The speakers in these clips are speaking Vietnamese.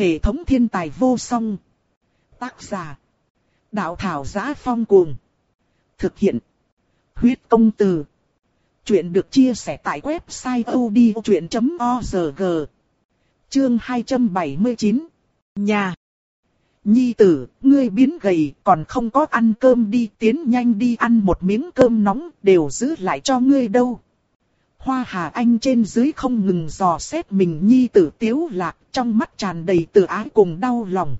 Hệ thống thiên tài vô song. Tác giả. Đạo thảo giá phong cuồng. Thực hiện. Huyết công từ. Chuyện được chia sẻ tại website odchuyện.org. Chương 279. Nhà. Nhi tử, ngươi biến gầy, còn không có ăn cơm đi, tiến nhanh đi ăn một miếng cơm nóng, đều giữ lại cho ngươi đâu. Hoa Hà Anh trên dưới không ngừng dò xét mình nhi tử tiếu lạc, trong mắt tràn đầy tự ái cùng đau lòng.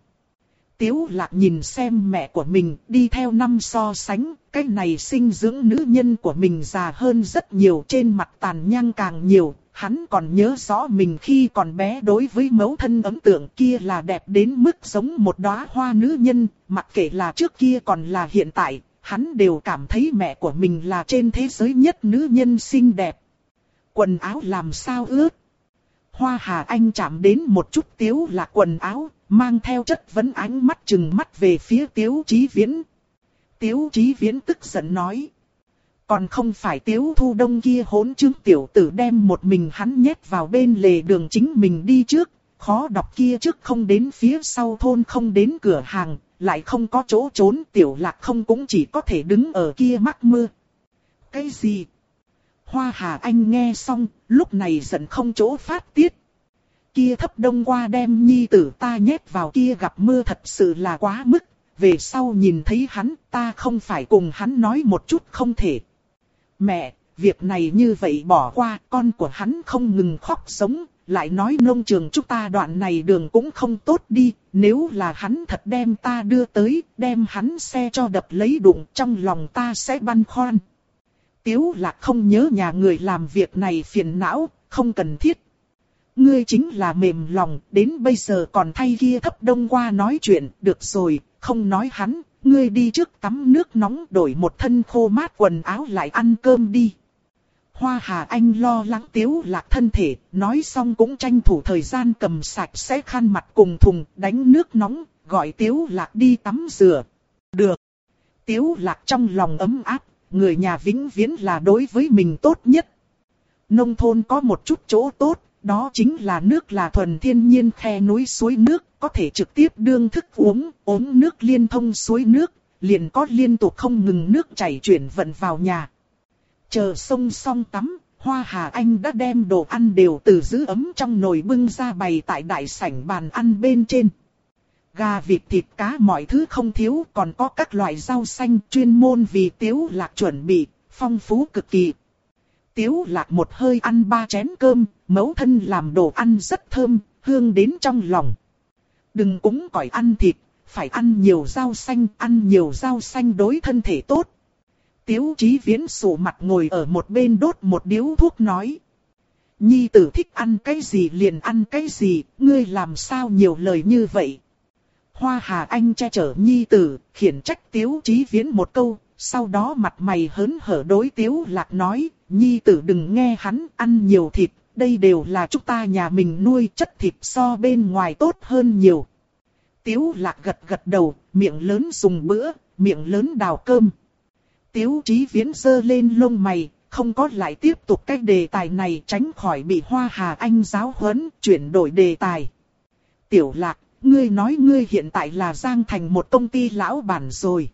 Tiếu lạc nhìn xem mẹ của mình đi theo năm so sánh, cái này sinh dưỡng nữ nhân của mình già hơn rất nhiều trên mặt tàn nhang càng nhiều. Hắn còn nhớ rõ mình khi còn bé đối với mẫu thân ấn tượng kia là đẹp đến mức giống một đóa hoa nữ nhân, mặc kệ là trước kia còn là hiện tại, hắn đều cảm thấy mẹ của mình là trên thế giới nhất nữ nhân xinh đẹp. Quần áo làm sao ướt? Hoa Hà Anh chạm đến một chút tiếu là quần áo, mang theo chất vấn ánh mắt chừng mắt về phía tiếu chí viễn. Tiếu chí viễn tức giận nói. Còn không phải tiếu thu đông kia hỗn chứng tiểu tử đem một mình hắn nhét vào bên lề đường chính mình đi trước, khó đọc kia trước không đến phía sau thôn không đến cửa hàng, lại không có chỗ trốn tiểu lạc không cũng chỉ có thể đứng ở kia mắc mưa. Cái gì? Hoa Hà Anh nghe xong, lúc này giận không chỗ phát tiết. Kia thấp đông qua đem nhi tử ta nhét vào kia gặp mưa thật sự là quá mức, về sau nhìn thấy hắn ta không phải cùng hắn nói một chút không thể. Mẹ, việc này như vậy bỏ qua, con của hắn không ngừng khóc sống, lại nói nông trường chúng ta đoạn này đường cũng không tốt đi, nếu là hắn thật đem ta đưa tới, đem hắn xe cho đập lấy đụng trong lòng ta sẽ băn khoăn. Tiếu lạc không nhớ nhà người làm việc này phiền não, không cần thiết. Ngươi chính là mềm lòng, đến bây giờ còn thay kia thấp đông qua nói chuyện, được rồi, không nói hắn, ngươi đi trước tắm nước nóng đổi một thân khô mát quần áo lại ăn cơm đi. Hoa Hà Anh lo lắng tiếu lạc thân thể, nói xong cũng tranh thủ thời gian cầm sạch sẽ khăn mặt cùng thùng đánh nước nóng, gọi tiếu lạc đi tắm rửa. Được. Tiếu lạc trong lòng ấm áp, người nhà vĩnh viễn là đối với mình tốt nhất. Nông thôn có một chút chỗ tốt, đó chính là nước là thuần thiên nhiên khe núi suối nước, có thể trực tiếp đương thức uống, uống nước liên thông suối nước, liền có liên tục không ngừng nước chảy chuyển vận vào nhà. Chờ sông xong tắm, Hoa Hà Anh đã đem đồ ăn đều từ giữ ấm trong nồi bưng ra bày tại đại sảnh bàn ăn bên trên. Gà vịt thịt cá mọi thứ không thiếu còn có các loại rau xanh chuyên môn vì tiếu lạc chuẩn bị, phong phú cực kỳ. Tiếu lạc một hơi ăn ba chén cơm, mẫu thân làm đồ ăn rất thơm, hương đến trong lòng. Đừng cúng cỏi ăn thịt, phải ăn nhiều rau xanh, ăn nhiều rau xanh đối thân thể tốt. Tiếu chí viễn sổ mặt ngồi ở một bên đốt một điếu thuốc nói. Nhi tử thích ăn cái gì liền ăn cái gì, ngươi làm sao nhiều lời như vậy. Hoa Hà Anh che chở nhi tử, khiển trách Tiếu Chí Viễn một câu, sau đó mặt mày hớn hở đối Tiếu Lạc nói, nhi tử đừng nghe hắn ăn nhiều thịt, đây đều là chúng ta nhà mình nuôi chất thịt so bên ngoài tốt hơn nhiều. Tiếu Lạc gật gật đầu, miệng lớn dùng bữa, miệng lớn đào cơm. Tiếu Chí Viễn giơ lên lông mày, không có lại tiếp tục cái đề tài này tránh khỏi bị Hoa Hà Anh giáo huấn, chuyển đổi đề tài. Tiểu Lạc, ngươi nói ngươi hiện tại là Giang Thành một công ty lão bản rồi.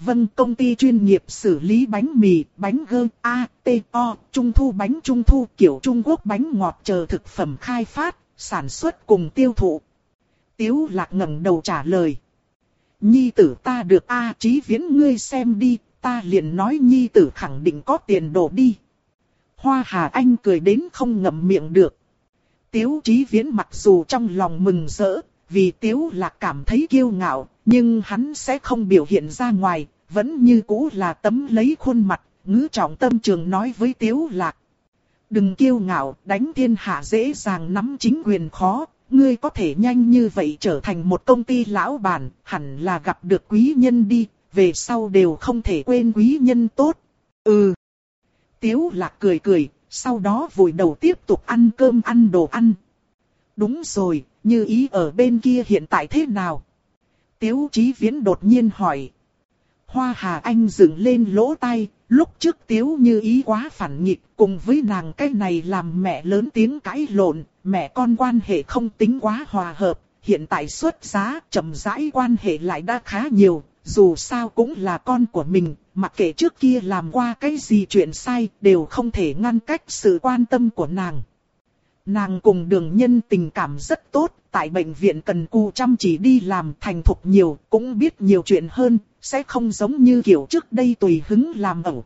Vâng, công ty chuyên nghiệp xử lý bánh mì, bánh gơ, A, T, O, trung thu bánh trung thu kiểu Trung Quốc bánh ngọt chờ thực phẩm khai phát, sản xuất cùng tiêu thụ. Tiếu lạc ngẩng đầu trả lời. Nhi tử ta được A trí viễn ngươi xem đi, ta liền nói nhi tử khẳng định có tiền đổ đi. Hoa Hà Anh cười đến không ngậm miệng được. Tiếu trí viễn mặc dù trong lòng mừng rỡ, vì Tiếu Lạc cảm thấy kiêu ngạo, nhưng hắn sẽ không biểu hiện ra ngoài, vẫn như cũ là tấm lấy khuôn mặt, ngữ trọng tâm trường nói với Tiếu Lạc. Đừng kiêu ngạo, đánh thiên hạ dễ dàng nắm chính quyền khó, ngươi có thể nhanh như vậy trở thành một công ty lão bản, hẳn là gặp được quý nhân đi, về sau đều không thể quên quý nhân tốt. Ừ. Tiếu Lạc cười cười, sau đó vùi đầu tiếp tục ăn cơm ăn đồ ăn. Đúng rồi, như ý ở bên kia hiện tại thế nào? Tiếu Chí Viễn đột nhiên hỏi. Hoa Hà Anh dựng lên lỗ tai, lúc trước Tiếu Như ý quá phản nghịch, cùng với nàng cái này làm mẹ lớn tiếng cãi lộn, mẹ con quan hệ không tính quá hòa hợp, hiện tại xuất giá, chậm rãi quan hệ lại đã khá nhiều, dù sao cũng là con của mình, mặc kệ trước kia làm qua cái gì chuyện sai, đều không thể ngăn cách sự quan tâm của nàng. Nàng cùng đường nhân tình cảm rất tốt, tại bệnh viện cần cù chăm chỉ đi làm thành thục nhiều, cũng biết nhiều chuyện hơn, sẽ không giống như kiểu trước đây tùy hứng làm ẩu.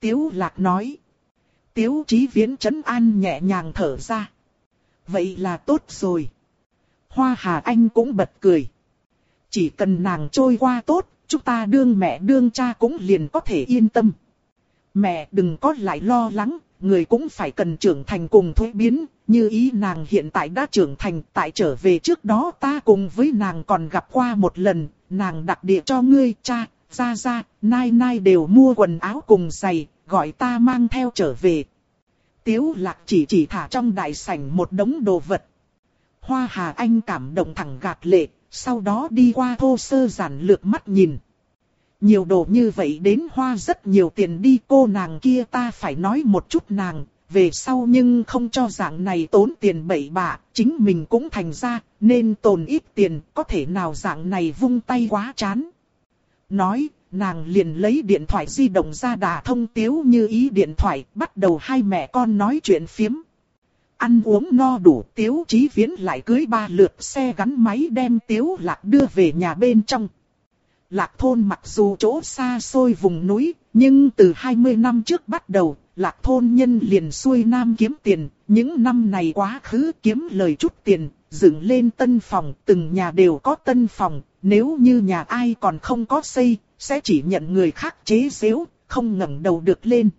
Tiếu lạc nói. Tiếu chí viễn chấn an nhẹ nhàng thở ra. Vậy là tốt rồi. Hoa Hà Anh cũng bật cười. Chỉ cần nàng trôi qua tốt, chúng ta đương mẹ đương cha cũng liền có thể yên tâm. Mẹ đừng có lại lo lắng, người cũng phải cần trưởng thành cùng thuế biến, như ý nàng hiện tại đã trưởng thành, tại trở về trước đó ta cùng với nàng còn gặp qua một lần, nàng đặc địa cho ngươi cha, ra ra, nai nai đều mua quần áo cùng giày, gọi ta mang theo trở về. Tiếu lạc chỉ chỉ thả trong đại sảnh một đống đồ vật. Hoa Hà Anh cảm động thẳng gạt lệ, sau đó đi qua thô sơ giản lược mắt nhìn. Nhiều đồ như vậy đến hoa rất nhiều tiền đi cô nàng kia ta phải nói một chút nàng, về sau nhưng không cho dạng này tốn tiền bậy bạ, chính mình cũng thành ra, nên tồn ít tiền, có thể nào dạng này vung tay quá chán. Nói, nàng liền lấy điện thoại di động ra đà thông tiếu như ý điện thoại, bắt đầu hai mẹ con nói chuyện phiếm. Ăn uống no đủ tiếu chí viễn lại cưới ba lượt xe gắn máy đem tiếu lạc đưa về nhà bên trong. Lạc thôn mặc dù chỗ xa xôi vùng núi, nhưng từ 20 năm trước bắt đầu, lạc thôn nhân liền xuôi nam kiếm tiền, những năm này quá khứ kiếm lời chút tiền, dựng lên tân phòng, từng nhà đều có tân phòng, nếu như nhà ai còn không có xây, sẽ chỉ nhận người khác chế xíu không ngẩng đầu được lên.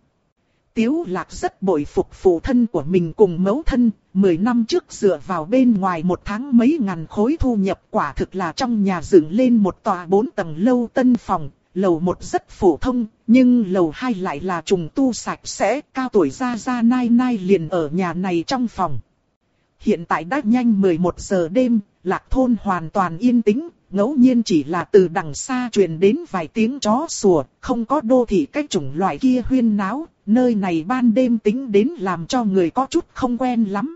Tiếu lạc rất bội phục phụ thân của mình cùng mẫu thân, 10 năm trước dựa vào bên ngoài một tháng mấy ngàn khối thu nhập quả thực là trong nhà dựng lên một tòa bốn tầng lâu tân phòng, lầu một rất phổ thông, nhưng lầu hai lại là trùng tu sạch sẽ, cao tuổi ra ra nai nai liền ở nhà này trong phòng. Hiện tại đã nhanh 11 giờ đêm, lạc thôn hoàn toàn yên tĩnh, ngẫu nhiên chỉ là từ đằng xa truyền đến vài tiếng chó sủa, không có đô thị cách chủng loại kia huyên náo, nơi này ban đêm tính đến làm cho người có chút không quen lắm.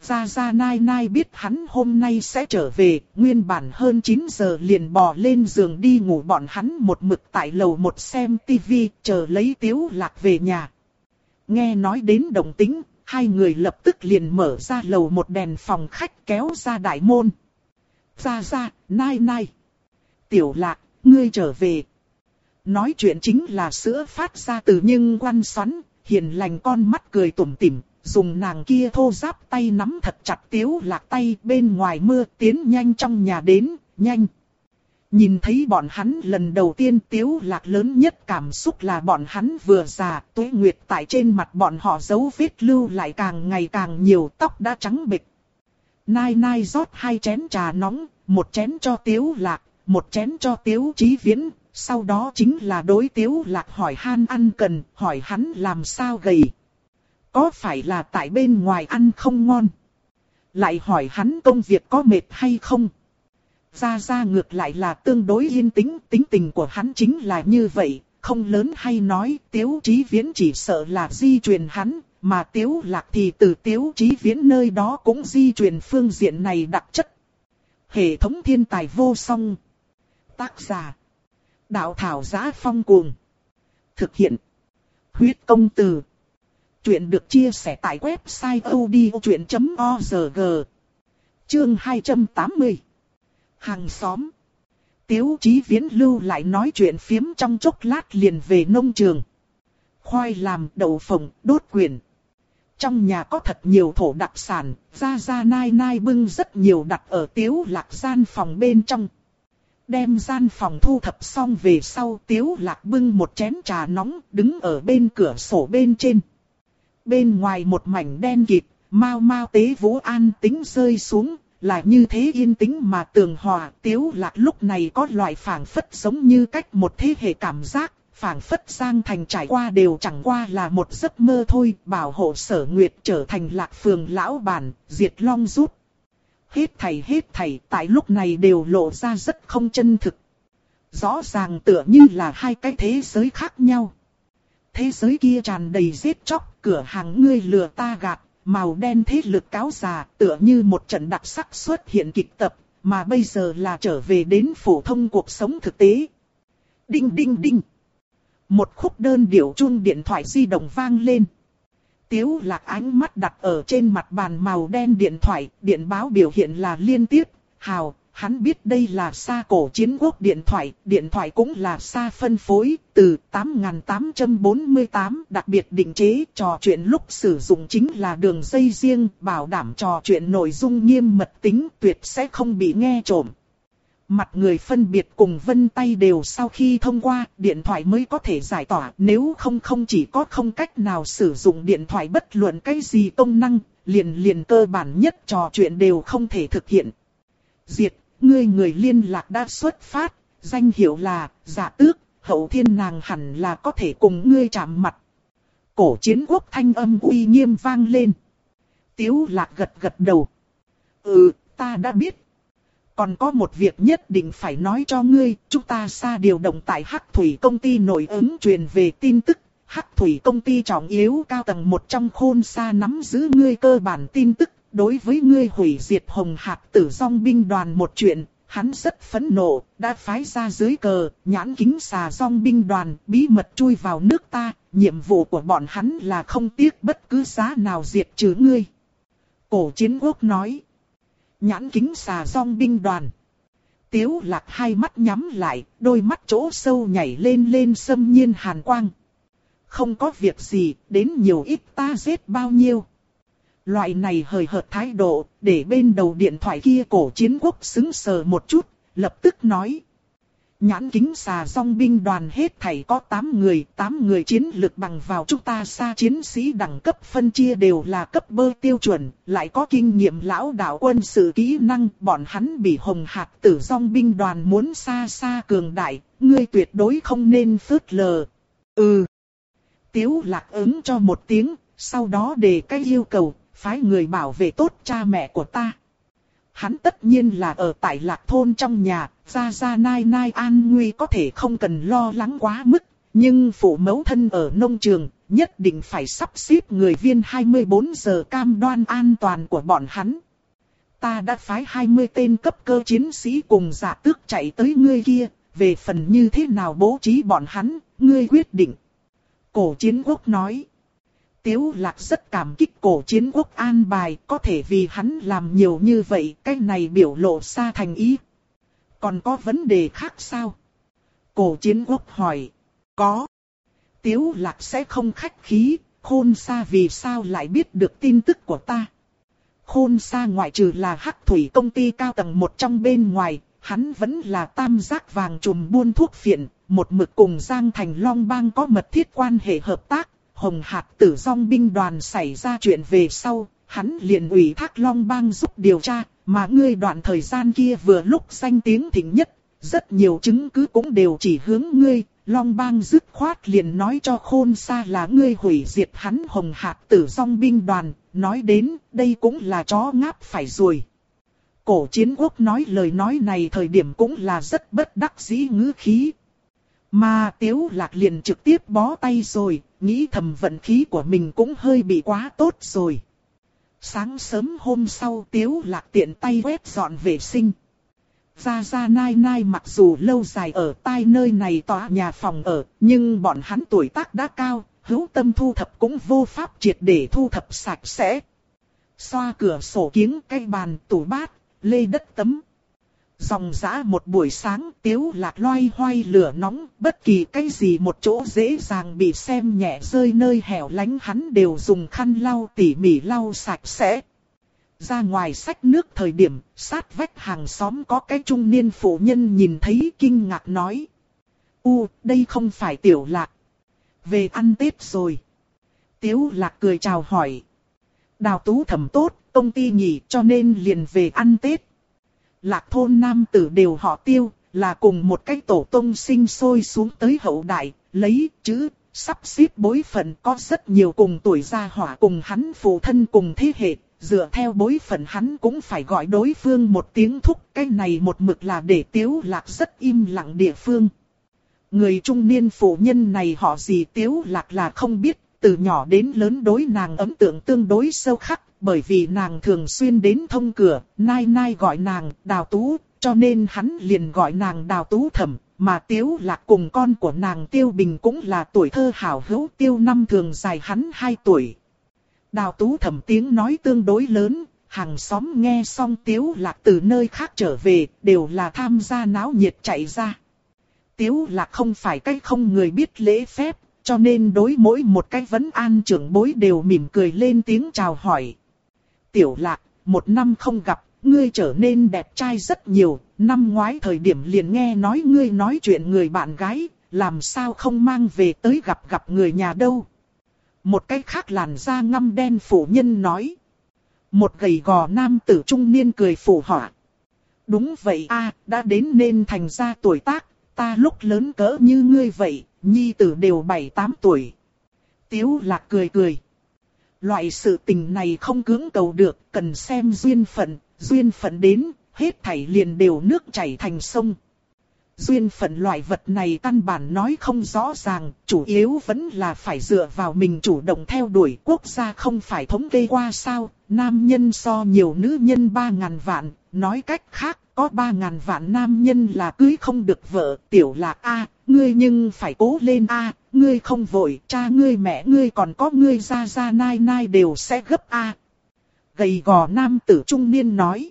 Gia Gia Nai Nai biết hắn hôm nay sẽ trở về, nguyên bản hơn 9 giờ liền bò lên giường đi ngủ bọn hắn một mực tại lầu một xem tivi, chờ lấy tiếu lạc về nhà. Nghe nói đến đồng tính, hai người lập tức liền mở ra lầu một đèn phòng khách kéo ra đại môn. Gia Gia, Nai Nai. Tiểu lạc, ngươi trở về. Nói chuyện chính là sữa phát ra từ nhưng quan xoắn, hiền lành con mắt cười tủm tỉm, dùng nàng kia thô giáp tay nắm thật chặt tiếu lạc tay bên ngoài mưa tiến nhanh trong nhà đến, nhanh. Nhìn thấy bọn hắn lần đầu tiên tiếu lạc lớn nhất cảm xúc là bọn hắn vừa già, tuế nguyệt tại trên mặt bọn họ dấu vết lưu lại càng ngày càng nhiều tóc đã trắng bịch. Nai nai rót hai chén trà nóng, một chén cho tiếu lạc, một chén cho tiếu chí viễn, sau đó chính là đối tiếu lạc hỏi han ăn cần, hỏi hắn làm sao gầy. Có phải là tại bên ngoài ăn không ngon? Lại hỏi hắn công việc có mệt hay không? Ra ra ngược lại là tương đối yên tĩnh, tính tình của hắn chính là như vậy, không lớn hay nói, tiếu chí viễn chỉ sợ là di truyền hắn, mà tiếu lạc thì từ tiếu chí viễn nơi đó cũng di truyền phương diện này đặc chất. Hệ thống thiên tài vô song. Tác giả. Đạo thảo giá phong cuồng. Thực hiện. Huyết công từ. Chuyện được chia sẻ tại website odchuyện.org. Chương 280. Hàng xóm. Tiếu chí viễn lưu lại nói chuyện phiếm trong chốc lát liền về nông trường. Khoai làm đậu phộng, đốt quyền. Trong nhà có thật nhiều thổ đặc sản, ra ra nai nai bưng rất nhiều đặt ở tiếu lạc gian phòng bên trong. Đem gian phòng thu thập xong về sau tiếu lạc bưng một chén trà nóng đứng ở bên cửa sổ bên trên. Bên ngoài một mảnh đen kịt, mau mau tế vũ an tính rơi xuống, là như thế yên tĩnh mà tường hòa tiếu lạc lúc này có loại phảng phất giống như cách một thế hệ cảm giác, phảng phất sang thành trải qua đều chẳng qua là một giấc mơ thôi, bảo hộ sở nguyệt trở thành lạc phường lão bản, diệt long rút. Hết thầy hết thầy tại lúc này đều lộ ra rất không chân thực. Rõ ràng tựa như là hai cái thế giới khác nhau. Thế giới kia tràn đầy giết chóc, cửa hàng ngươi lừa ta gạt, màu đen thế lực cáo già tựa như một trận đặc sắc xuất hiện kịch tập, mà bây giờ là trở về đến phổ thông cuộc sống thực tế. Đinh đinh đinh. Một khúc đơn điệu chuông điện thoại di động vang lên. Tiếu lạc ánh mắt đặt ở trên mặt bàn màu đen điện thoại, điện báo biểu hiện là liên tiếp, hào, hắn biết đây là xa cổ chiến quốc điện thoại, điện thoại cũng là xa phân phối, từ 8848 đặc biệt định chế trò chuyện lúc sử dụng chính là đường dây riêng, bảo đảm trò chuyện nội dung nghiêm mật tính tuyệt sẽ không bị nghe trộm. Mặt người phân biệt cùng vân tay đều sau khi thông qua, điện thoại mới có thể giải tỏa, nếu không không chỉ có không cách nào sử dụng điện thoại bất luận cái gì công năng, liền liền cơ bản nhất trò chuyện đều không thể thực hiện. Diệt, ngươi người liên lạc đã xuất phát, danh hiệu là, giả tước, hậu thiên nàng hẳn là có thể cùng ngươi chạm mặt. Cổ chiến quốc thanh âm uy nghiêm vang lên. Tiếu lạc gật gật đầu. Ừ, ta đã biết. Còn có một việc nhất định phải nói cho ngươi, chúng ta xa điều động tại Hắc Thủy công ty nổi ứng truyền về tin tức. Hắc Thủy công ty trọng yếu cao tầng một trong khôn xa nắm giữ ngươi cơ bản tin tức. Đối với ngươi hủy diệt hồng hạt tử song binh đoàn một chuyện, hắn rất phẫn nộ, đã phái ra dưới cờ, nhãn kính xà song binh đoàn, bí mật chui vào nước ta, nhiệm vụ của bọn hắn là không tiếc bất cứ giá nào diệt trừ ngươi. Cổ chiến quốc nói. Nhãn kính xà song binh đoàn. Tiếu lạc hai mắt nhắm lại, đôi mắt chỗ sâu nhảy lên lên sâm nhiên hàn quang. Không có việc gì, đến nhiều ít ta giết bao nhiêu. Loại này hời hợt thái độ, để bên đầu điện thoại kia cổ chiến quốc xứng sờ một chút, lập tức nói. Nhãn kính xà song binh đoàn hết thảy có 8 người, 8 người chiến lực bằng vào chúng ta xa chiến sĩ đẳng cấp phân chia đều là cấp bơ tiêu chuẩn, lại có kinh nghiệm lão đạo quân sự kỹ năng, bọn hắn bị hồng hạt tử song binh đoàn muốn xa xa cường đại, ngươi tuyệt đối không nên phớt lờ. Ừ. Tiếu lạc ứng cho một tiếng, sau đó đề cái yêu cầu, phái người bảo vệ tốt cha mẹ của ta. Hắn tất nhiên là ở tại lạc thôn trong nhà, ra ra nai nai an nguy có thể không cần lo lắng quá mức, nhưng phụ mẫu thân ở nông trường, nhất định phải sắp xếp người viên 24 giờ cam đoan an toàn của bọn hắn. Ta đã phái 20 tên cấp cơ chiến sĩ cùng giả tước chạy tới ngươi kia, về phần như thế nào bố trí bọn hắn, ngươi quyết định. Cổ chiến quốc nói. Tiếu lạc rất cảm kích cổ chiến quốc an bài, có thể vì hắn làm nhiều như vậy, cái này biểu lộ xa thành ý. Còn có vấn đề khác sao? Cổ chiến quốc hỏi. Có. Tiếu lạc sẽ không khách khí, khôn xa vì sao lại biết được tin tức của ta. Khôn xa ngoại trừ là hắc thủy công ty cao tầng một trong bên ngoài, hắn vẫn là tam giác vàng trùm buôn thuốc phiện, một mực cùng Giang Thành Long Bang có mật thiết quan hệ hợp tác, Hồng Hạt tử song binh đoàn xảy ra chuyện về sau, hắn liền ủy thác Long Bang giúp điều tra, mà ngươi đoạn thời gian kia vừa lúc danh tiếng thịnh nhất, rất nhiều chứng cứ cũng đều chỉ hướng ngươi, Long Bang dứt khoát liền nói cho khôn xa là ngươi hủy diệt hắn Hồng Hạt tử song binh đoàn, nói đến đây cũng là chó ngáp phải rồi. Cổ chiến quốc nói lời nói này thời điểm cũng là rất bất đắc dĩ ngữ khí, mà tiếu lạc liền trực tiếp bó tay rồi, nghĩ thầm vận khí của mình cũng hơi bị quá tốt rồi. Sáng sớm hôm sau tiếu lạc tiện tay quét dọn vệ sinh. Ra ra nai nai mặc dù lâu dài ở tai nơi này tòa nhà phòng ở, nhưng bọn hắn tuổi tác đã cao, hữu tâm thu thập cũng vô pháp triệt để thu thập sạch sẽ. Xoa cửa sổ kiếng cây bàn tủ bát, lê đất tấm. Dòng giã một buổi sáng tiếu lạc loay hoay lửa nóng, bất kỳ cái gì một chỗ dễ dàng bị xem nhẹ rơi nơi hẻo lánh hắn đều dùng khăn lau tỉ mỉ lau sạch sẽ. Ra ngoài sách nước thời điểm, sát vách hàng xóm có cái trung niên phụ nhân nhìn thấy kinh ngạc nói. U, đây không phải tiểu lạc. Về ăn Tết rồi. Tiếu lạc cười chào hỏi. Đào tú thẩm tốt, công ty nghỉ cho nên liền về ăn Tết. Lạc thôn nam tử đều họ tiêu, là cùng một cái tổ tông sinh sôi xuống tới hậu đại, lấy chữ, sắp xếp bối phận có rất nhiều cùng tuổi gia hỏa cùng hắn phụ thân cùng thế hệ, dựa theo bối phận hắn cũng phải gọi đối phương một tiếng thúc, cái này một mực là để tiếu lạc rất im lặng địa phương. Người trung niên phụ nhân này họ gì tiếu lạc là không biết, từ nhỏ đến lớn đối nàng ấn tượng tương đối sâu khắc, bởi vì nàng thường xuyên đến thông cửa, nai nai gọi nàng đào tú, cho nên hắn liền gọi nàng đào tú thẩm, mà Tiếu Lạc cùng con của nàng Tiêu Bình cũng là tuổi thơ hảo hữu Tiêu năm thường dài hắn 2 tuổi. Đào tú thẩm tiếng nói tương đối lớn, hàng xóm nghe xong Tiếu Lạc từ nơi khác trở về, đều là tham gia náo nhiệt chạy ra. Tiếu Lạc không phải cái không người biết lễ phép, cho nên đối mỗi một cái vấn an trưởng bối đều mỉm cười lên tiếng chào hỏi. Tiểu Lạc, một năm không gặp, ngươi trở nên đẹp trai rất nhiều, năm ngoái thời điểm liền nghe nói ngươi nói chuyện người bạn gái, làm sao không mang về tới gặp gặp người nhà đâu. Một cái khác làn da ngăm đen phụ nhân nói. Một gầy gò nam tử trung niên cười phụ họa. Đúng vậy a, đã đến nên thành ra tuổi tác, ta lúc lớn cỡ như ngươi vậy, nhi tử đều 7-8 tuổi. Tiếu lạc cười cười. Loại sự tình này không cưỡng cầu được, cần xem duyên phận, duyên phận đến, hết thảy liền đều nước chảy thành sông. Duyên phận loại vật này căn bản nói không rõ ràng, chủ yếu vẫn là phải dựa vào mình chủ động theo đuổi quốc gia không phải thống kê qua sao, nam nhân so nhiều nữ nhân ba ngàn vạn, nói cách khác, có ba ngàn vạn nam nhân là cưới không được vợ, tiểu lạc A, ngươi nhưng phải cố lên A, ngươi không vội, cha ngươi mẹ ngươi còn có ngươi ra ra nai nai đều sẽ gấp A. Gầy gò nam tử trung niên nói.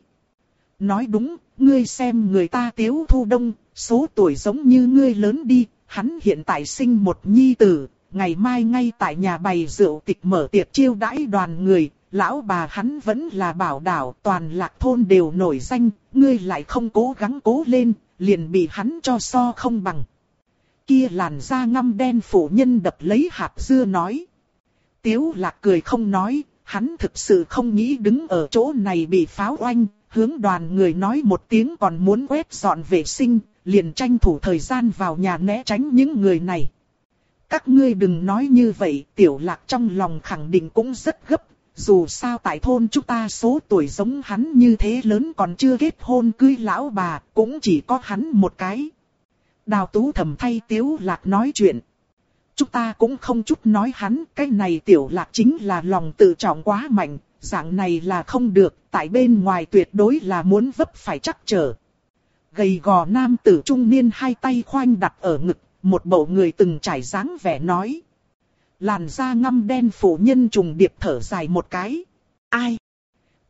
Nói đúng, ngươi xem người ta tiếu thu đông, số tuổi giống như ngươi lớn đi, hắn hiện tại sinh một nhi tử, ngày mai ngay tại nhà bày rượu tịch mở tiệc chiêu đãi đoàn người, lão bà hắn vẫn là bảo đảo toàn lạc thôn đều nổi danh, ngươi lại không cố gắng cố lên, liền bị hắn cho so không bằng. Kia làn da ngăm đen phụ nhân đập lấy hạt dưa nói. Tiếu lạc cười không nói, hắn thực sự không nghĩ đứng ở chỗ này bị pháo oanh, hướng đoàn người nói một tiếng còn muốn quét dọn vệ sinh, liền tranh thủ thời gian vào nhà né tránh những người này. Các ngươi đừng nói như vậy, tiểu lạc trong lòng khẳng định cũng rất gấp, dù sao tại thôn chúng ta số tuổi giống hắn như thế lớn còn chưa kết hôn cưới lão bà, cũng chỉ có hắn một cái. Đào tú thầm thay tiếu lạc nói chuyện. Chúng ta cũng không chút nói hắn, cái này tiểu lạc chính là lòng tự trọng quá mạnh, dạng này là không được, tại bên ngoài tuyệt đối là muốn vấp phải chắc trở. Gầy gò nam tử trung niên hai tay khoanh đặt ở ngực, một bộ người từng trải dáng vẻ nói. Làn da ngăm đen phụ nhân trùng điệp thở dài một cái. Ai?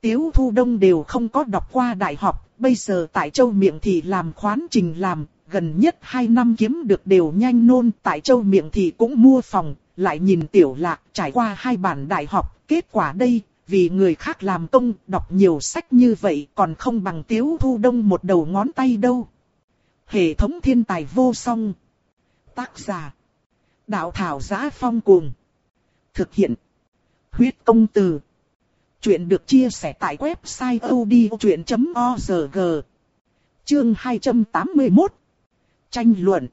Tiếu thu đông đều không có đọc qua đại học, bây giờ tại châu miệng thì làm khoán trình làm, gần nhất 2 năm kiếm được đều nhanh nôn, tại châu miệng thì cũng mua phòng, lại nhìn tiểu lạc trải qua hai bản đại học, kết quả đây, vì người khác làm công, đọc nhiều sách như vậy còn không bằng tiếu thu đông một đầu ngón tay đâu. Hệ thống thiên tài vô song. Tác giả. Đạo thảo giá phong cuồng. Thực hiện. Huyết công từ. Chuyện được chia sẻ tại website odchuyện.org. Chương 281. Tranh luận.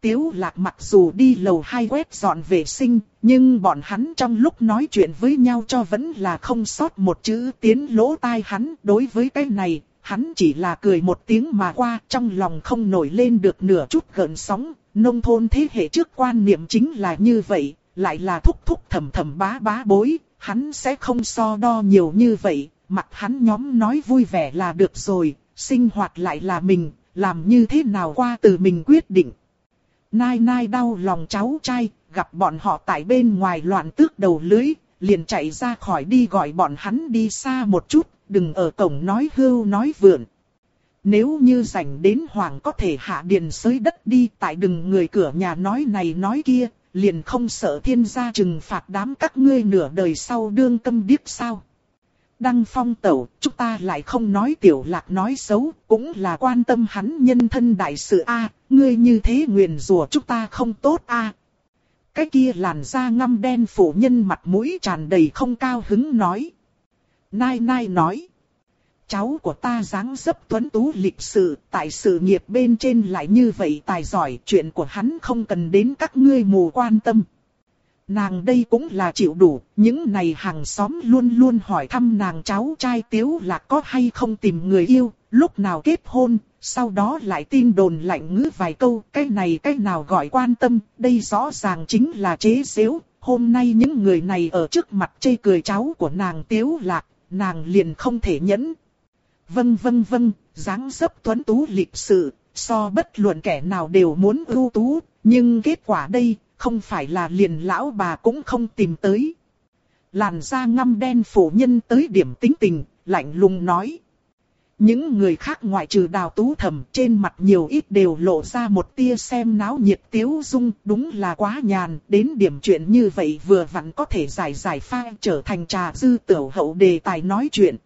Tiếu lạc mặc dù đi lầu hai quét dọn vệ sinh, nhưng bọn hắn trong lúc nói chuyện với nhau cho vẫn là không sót một chữ tiến lỗ tai hắn. Đối với cái này, hắn chỉ là cười một tiếng mà qua, trong lòng không nổi lên được nửa chút gợn sóng. Nông thôn thế hệ trước quan niệm chính là như vậy, lại là thúc thúc thầm thầm bá bá bối, hắn sẽ không so đo nhiều như vậy, mặt hắn nhóm nói vui vẻ là được rồi, sinh hoạt lại là mình, làm như thế nào qua từ mình quyết định. Nai nai đau lòng cháu trai, gặp bọn họ tại bên ngoài loạn tước đầu lưới, liền chạy ra khỏi đi gọi bọn hắn đi xa một chút, đừng ở cổng nói hưu nói vượn. Nếu như rảnh đến hoàng có thể hạ điền sới đất đi tại đừng người cửa nhà nói này nói kia, liền không sợ thiên gia trừng phạt đám các ngươi nửa đời sau đương câm điếc sao. Đăng phong tẩu, chúng ta lại không nói tiểu lạc nói xấu, cũng là quan tâm hắn nhân thân đại sự A, ngươi như thế nguyền rủa chúng ta không tốt A. Cái kia làn da ngăm đen phủ nhân mặt mũi tràn đầy không cao hứng nói. Nai nai nói. Cháu của ta dáng dấp tuấn tú lịch sự, tại sự nghiệp bên trên lại như vậy tài giỏi, chuyện của hắn không cần đến các ngươi mù quan tâm. Nàng đây cũng là chịu đủ, những này hàng xóm luôn luôn hỏi thăm nàng cháu trai tiếu là có hay không tìm người yêu, lúc nào kết hôn, sau đó lại tin đồn lạnh ngữ vài câu, cái này cái nào gọi quan tâm, đây rõ ràng chính là chế xếu, hôm nay những người này ở trước mặt chê cười cháu của nàng tiếu lạc, nàng liền không thể nhẫn. Vâng vâng vâng, dáng dấp tuấn tú lịch sự, so bất luận kẻ nào đều muốn ưu tú, nhưng kết quả đây, không phải là liền lão bà cũng không tìm tới. Làn da ngăm đen phụ nhân tới điểm tính tình, lạnh lùng nói. Những người khác ngoại trừ đào tú thầm trên mặt nhiều ít đều lộ ra một tia xem náo nhiệt tiếu dung đúng là quá nhàn đến điểm chuyện như vậy vừa vặn có thể giải giải pha trở thành trà dư tiểu hậu đề tài nói chuyện.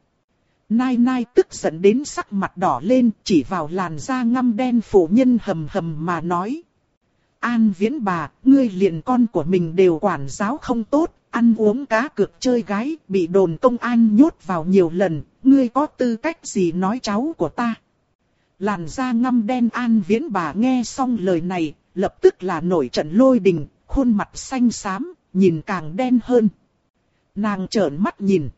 Nai nai tức giận đến sắc mặt đỏ lên chỉ vào làn da ngăm đen phụ nhân hầm hầm mà nói. An viễn bà, ngươi liền con của mình đều quản giáo không tốt, ăn uống cá cược chơi gái, bị đồn công an nhốt vào nhiều lần, ngươi có tư cách gì nói cháu của ta? Làn da ngăm đen an viễn bà nghe xong lời này, lập tức là nổi trận lôi đình, khuôn mặt xanh xám, nhìn càng đen hơn. Nàng trợn mắt nhìn.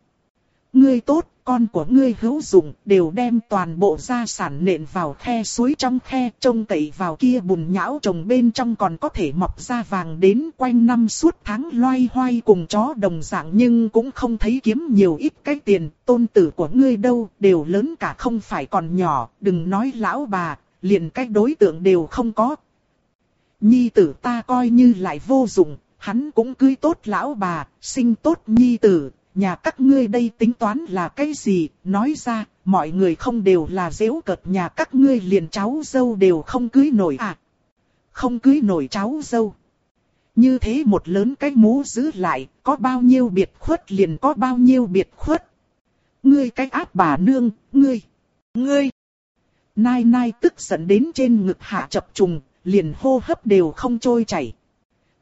Ngươi tốt, con của ngươi hữu dụng, đều đem toàn bộ gia sản nện vào khe suối trong khe, trông cậy vào kia bùn nhão trồng bên trong còn có thể mọc ra vàng đến quanh năm suốt tháng loay hoay cùng chó đồng dạng nhưng cũng không thấy kiếm nhiều ít cái tiền, tôn tử của ngươi đâu, đều lớn cả không phải còn nhỏ, đừng nói lão bà, liền cái đối tượng đều không có. Nhi tử ta coi như lại vô dụng, hắn cũng cưới tốt lão bà, sinh tốt nhi tử, nhà các ngươi đây tính toán là cái gì, nói ra, mọi người không đều là dễu cợt nhà các ngươi liền cháu dâu đều không cưới nổi à. Không cưới nổi cháu dâu. Như thế một lớn cái mũ giữ lại, có bao nhiêu biệt khuất liền có bao nhiêu biệt khuất. Ngươi cái áp bà nương, ngươi, ngươi. Nai nai tức giận đến trên ngực hạ chập trùng, liền hô hấp đều không trôi chảy.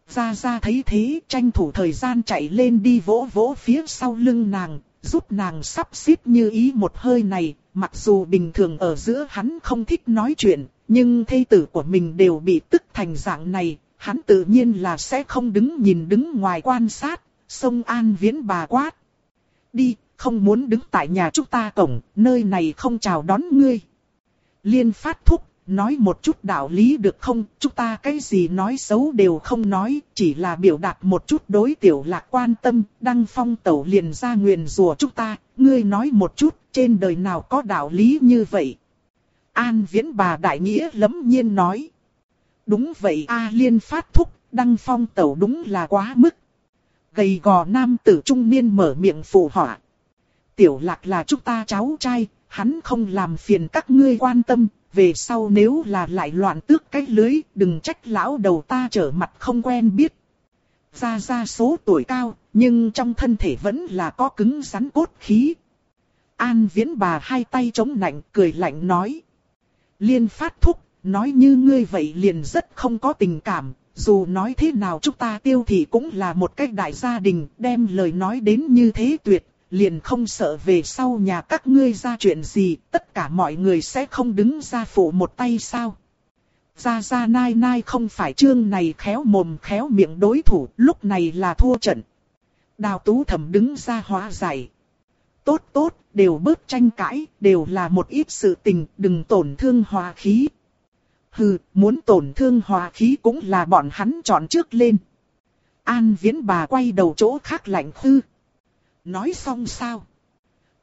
Ra Ra thấy thế tranh thủ thời gian chạy lên đi vỗ vỗ phía sau lưng nàng, giúp nàng sắp xếp như ý một hơi này, mặc dù bình thường ở giữa hắn không thích nói chuyện, nhưng thây tử của mình đều bị tức thành dạng này, hắn tự nhiên là sẽ không đứng nhìn đứng ngoài quan sát, sông An Viễn bà quát. Đi, không muốn đứng tại nhà chúng ta cổng, nơi này không chào đón ngươi. Liên phát thúc, nói một chút đạo lý được không, chúng ta cái gì nói xấu đều không nói, chỉ là biểu đạt một chút đối tiểu lạc quan tâm, đăng phong tẩu liền ra nguyền rùa chúng ta, ngươi nói một chút, trên đời nào có đạo lý như vậy. An viễn bà đại nghĩa lấm nhiên nói. Đúng vậy A liên phát thúc, đăng phong tẩu đúng là quá mức. Gầy gò nam tử trung niên mở miệng phụ họa. Tiểu lạc là chúng ta cháu trai, hắn không làm phiền các ngươi quan tâm, về sau nếu là lại loạn tước cái lưới, đừng trách lão đầu ta trở mặt không quen biết. gia gia số tuổi cao, nhưng trong thân thể vẫn là có cứng rắn cốt khí. An viễn bà hai tay chống nạnh, cười lạnh nói. Liên phát thúc, nói như ngươi vậy liền rất không có tình cảm, dù nói thế nào chúng ta tiêu thị cũng là một cách đại gia đình, đem lời nói đến như thế tuyệt, liền không sợ về sau nhà các ngươi ra chuyện gì, tất cả mọi người sẽ không đứng ra phụ một tay sao. Ra ra nai nai không phải chương này khéo mồm khéo miệng đối thủ, lúc này là thua trận. Đào tú thầm đứng ra hóa giải. Tốt tốt, đều bớt tranh cãi, đều là một ít sự tình, đừng tổn thương hòa khí. Hừ, muốn tổn thương hòa khí cũng là bọn hắn chọn trước lên. An viễn bà quay đầu chỗ khác lạnh hư. Nói xong sao?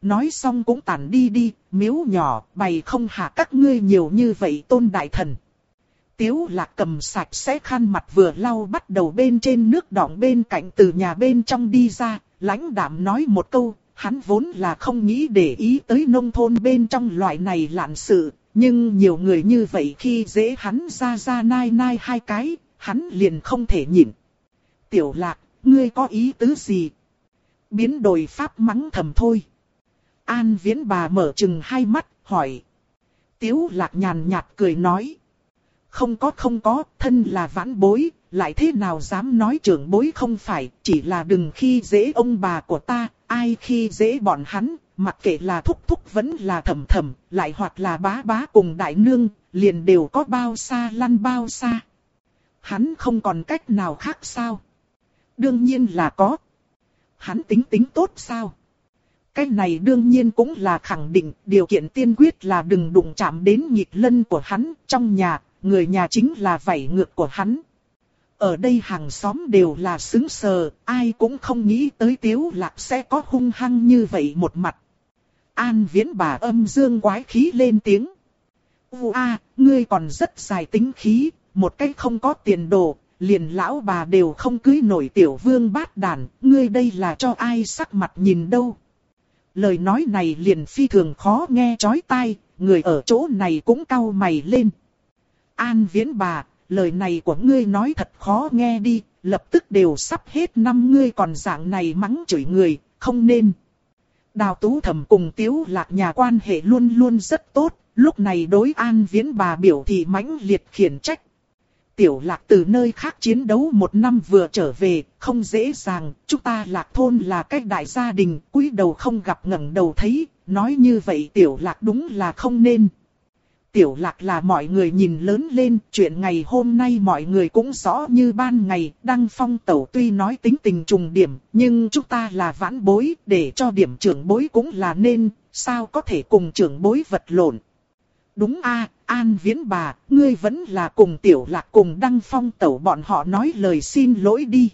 Nói xong cũng tản đi đi, miếu nhỏ, bày không hạ các ngươi nhiều như vậy tôn đại thần. Tiếu lạc cầm sạch sẽ khăn mặt vừa lau bắt đầu bên trên nước đọng bên cạnh từ nhà bên trong đi ra, lãnh đạm nói một câu, hắn vốn là không nghĩ để ý tới nông thôn bên trong loại này lạn sự, nhưng nhiều người như vậy khi dễ hắn ra ra nai nai hai cái, hắn liền không thể nhịn. Tiểu lạc, ngươi có ý tứ gì? Biến đổi pháp mắng thầm thôi. An viễn bà mở chừng hai mắt, hỏi. Tiếu lạc nhàn nhạt cười nói. Không có không có, thân là vãn bối, lại thế nào dám nói trưởng bối không phải, chỉ là đừng khi dễ ông bà của ta, ai khi dễ bọn hắn, mặc kệ là thúc thúc vẫn là thầm thầm, lại hoặc là bá bá cùng đại nương, liền đều có bao xa lăn bao xa. Hắn không còn cách nào khác sao? Đương nhiên là có hắn tính tính tốt sao? Cái này đương nhiên cũng là khẳng định, điều kiện tiên quyết là đừng đụng chạm đến nhịp lân của hắn, trong nhà, người nhà chính là vảy ngược của hắn. Ở đây hàng xóm đều là xứng sờ, ai cũng không nghĩ tới tiếu lạc sẽ có hung hăng như vậy một mặt. An viễn bà âm dương quái khí lên tiếng. Ua, a, ngươi còn rất dài tính khí, một cách không có tiền đồ, liền lão bà đều không cưới nổi tiểu vương bát đàn, ngươi đây là cho ai sắc mặt nhìn đâu. Lời nói này liền phi thường khó nghe chói tai, người ở chỗ này cũng cau mày lên. An viễn bà, lời này của ngươi nói thật khó nghe đi, lập tức đều sắp hết năm ngươi còn dạng này mắng chửi người, không nên. Đào tú thẩm cùng tiếu lạc nhà quan hệ luôn luôn rất tốt, lúc này đối an viễn bà biểu thị mãnh liệt khiển trách. Tiểu lạc từ nơi khác chiến đấu một năm vừa trở về, không dễ dàng, chúng ta lạc thôn là cách đại gia đình, cúi đầu không gặp ngẩng đầu thấy, nói như vậy tiểu lạc đúng là không nên. Tiểu lạc là mọi người nhìn lớn lên, chuyện ngày hôm nay mọi người cũng rõ như ban ngày, đăng phong tẩu tuy nói tính tình trùng điểm, nhưng chúng ta là vãn bối, để cho điểm trưởng bối cũng là nên, sao có thể cùng trưởng bối vật lộn. Đúng a An Viễn bà, ngươi vẫn là cùng tiểu lạc cùng đăng phong tẩu bọn họ nói lời xin lỗi đi.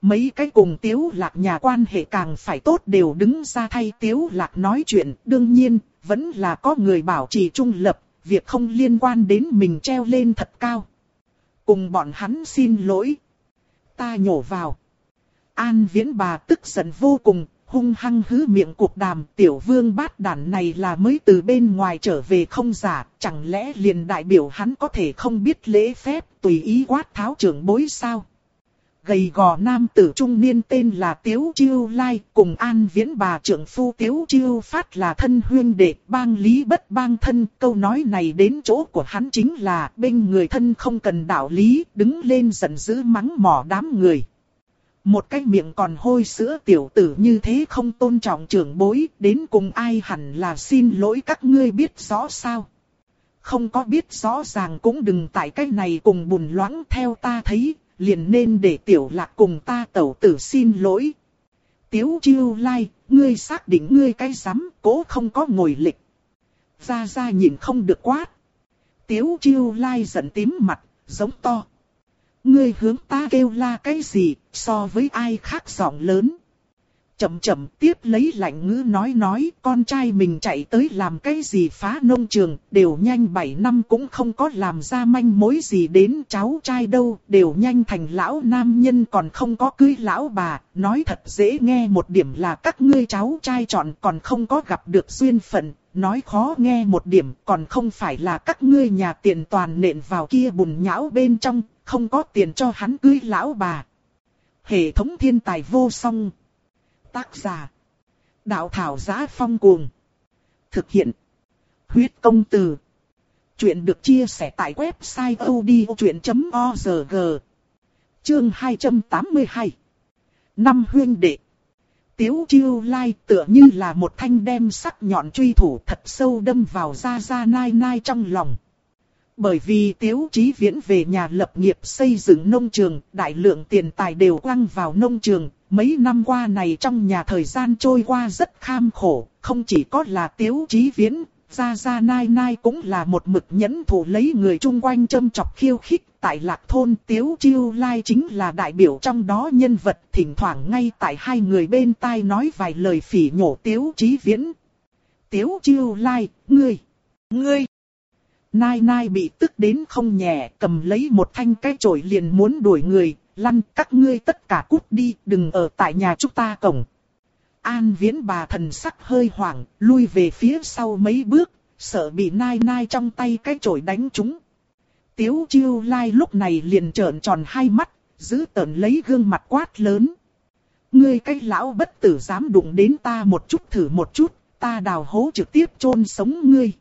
Mấy cái cùng tiếu lạc nhà quan hệ càng phải tốt đều đứng ra thay tiếu lạc nói chuyện, đương nhiên, vẫn là có người bảo trì trung lập, việc không liên quan đến mình treo lên thật cao. Cùng bọn hắn xin lỗi. Ta nhổ vào. An viễn bà tức giận vô cùng, hung hăng hứ miệng cuộc đàm tiểu vương bát đàn này là mới từ bên ngoài trở về không giả, chẳng lẽ liền đại biểu hắn có thể không biết lễ phép tùy ý quát tháo trưởng bối sao? Gầy gò nam tử trung niên tên là Tiếu Chiêu Lai, cùng an viễn bà trưởng phu Tiếu Chiêu Phát là thân huyên đệ, bang lý bất bang thân. Câu nói này đến chỗ của hắn chính là bên người thân không cần đạo lý, đứng lên giận dữ mắng mỏ đám người. Một cái miệng còn hôi sữa tiểu tử như thế không tôn trọng trưởng bối, đến cùng ai hẳn là xin lỗi các ngươi biết rõ sao. Không có biết rõ ràng cũng đừng tại cái này cùng bùn loãng theo ta thấy, liền nên để tiểu lạc cùng ta tẩu tử xin lỗi. Tiếu chiêu lai, ngươi xác định ngươi cái rắm cố không có ngồi lịch. Ra ra nhìn không được quát. Tiếu chiêu lai giận tím mặt, giống to. Ngươi hướng ta kêu la cái gì, so với ai khác giọng lớn. Chậm chậm tiếp lấy lạnh ngữ nói nói con trai mình chạy tới làm cái gì phá nông trường, đều nhanh 7 năm cũng không có làm ra manh mối gì đến cháu trai đâu, đều nhanh thành lão nam nhân còn không có cưới lão bà, nói thật dễ nghe một điểm là các ngươi cháu trai chọn còn không có gặp được duyên phận, nói khó nghe một điểm còn không phải là các ngươi nhà tiền toàn nện vào kia bùn nhão bên trong, không có tiền cho hắn cưới lão bà. Hệ thống thiên tài vô song. Tác giả. Đạo thảo giá phong cuồng. Thực hiện. Huyết công từ. Chuyện được chia sẻ tại website odchuyện.org. Chương 282. Năm huyên đệ. Tiếu chiêu lai tựa như là một thanh đem sắc nhọn truy thủ thật sâu đâm vào ra ra nai nai trong lòng. Bởi vì Tiếu Chí Viễn về nhà lập nghiệp xây dựng nông trường, đại lượng tiền tài đều quăng vào nông trường. Mấy năm qua này trong nhà thời gian trôi qua rất kham khổ, không chỉ có là Tiếu Chí Viễn, Gia Gia Nai Nai cũng là một mực nhẫn thủ lấy người chung quanh châm chọc khiêu khích. Tại Lạc Thôn Tiếu Chiêu Lai chính là đại biểu trong đó nhân vật, thỉnh thoảng ngay tại hai người bên tai nói vài lời phỉ nhổ Tiếu Chí Viễn. Tiếu Chiêu Lai, ngươi, ngươi. Nai Nai bị tức đến không nhẹ, cầm lấy một thanh cái chổi liền muốn đuổi người, lăn các ngươi tất cả cút đi, đừng ở tại nhà chúng ta cổng. An viễn bà thần sắc hơi hoảng, lui về phía sau mấy bước, sợ bị Nai Nai trong tay cái chổi đánh trúng. Tiếu chiêu lai lúc này liền trợn tròn hai mắt, giữ tợn lấy gương mặt quát lớn. Ngươi cái lão bất tử dám đụng đến ta một chút thử một chút, ta đào hố trực tiếp chôn sống ngươi.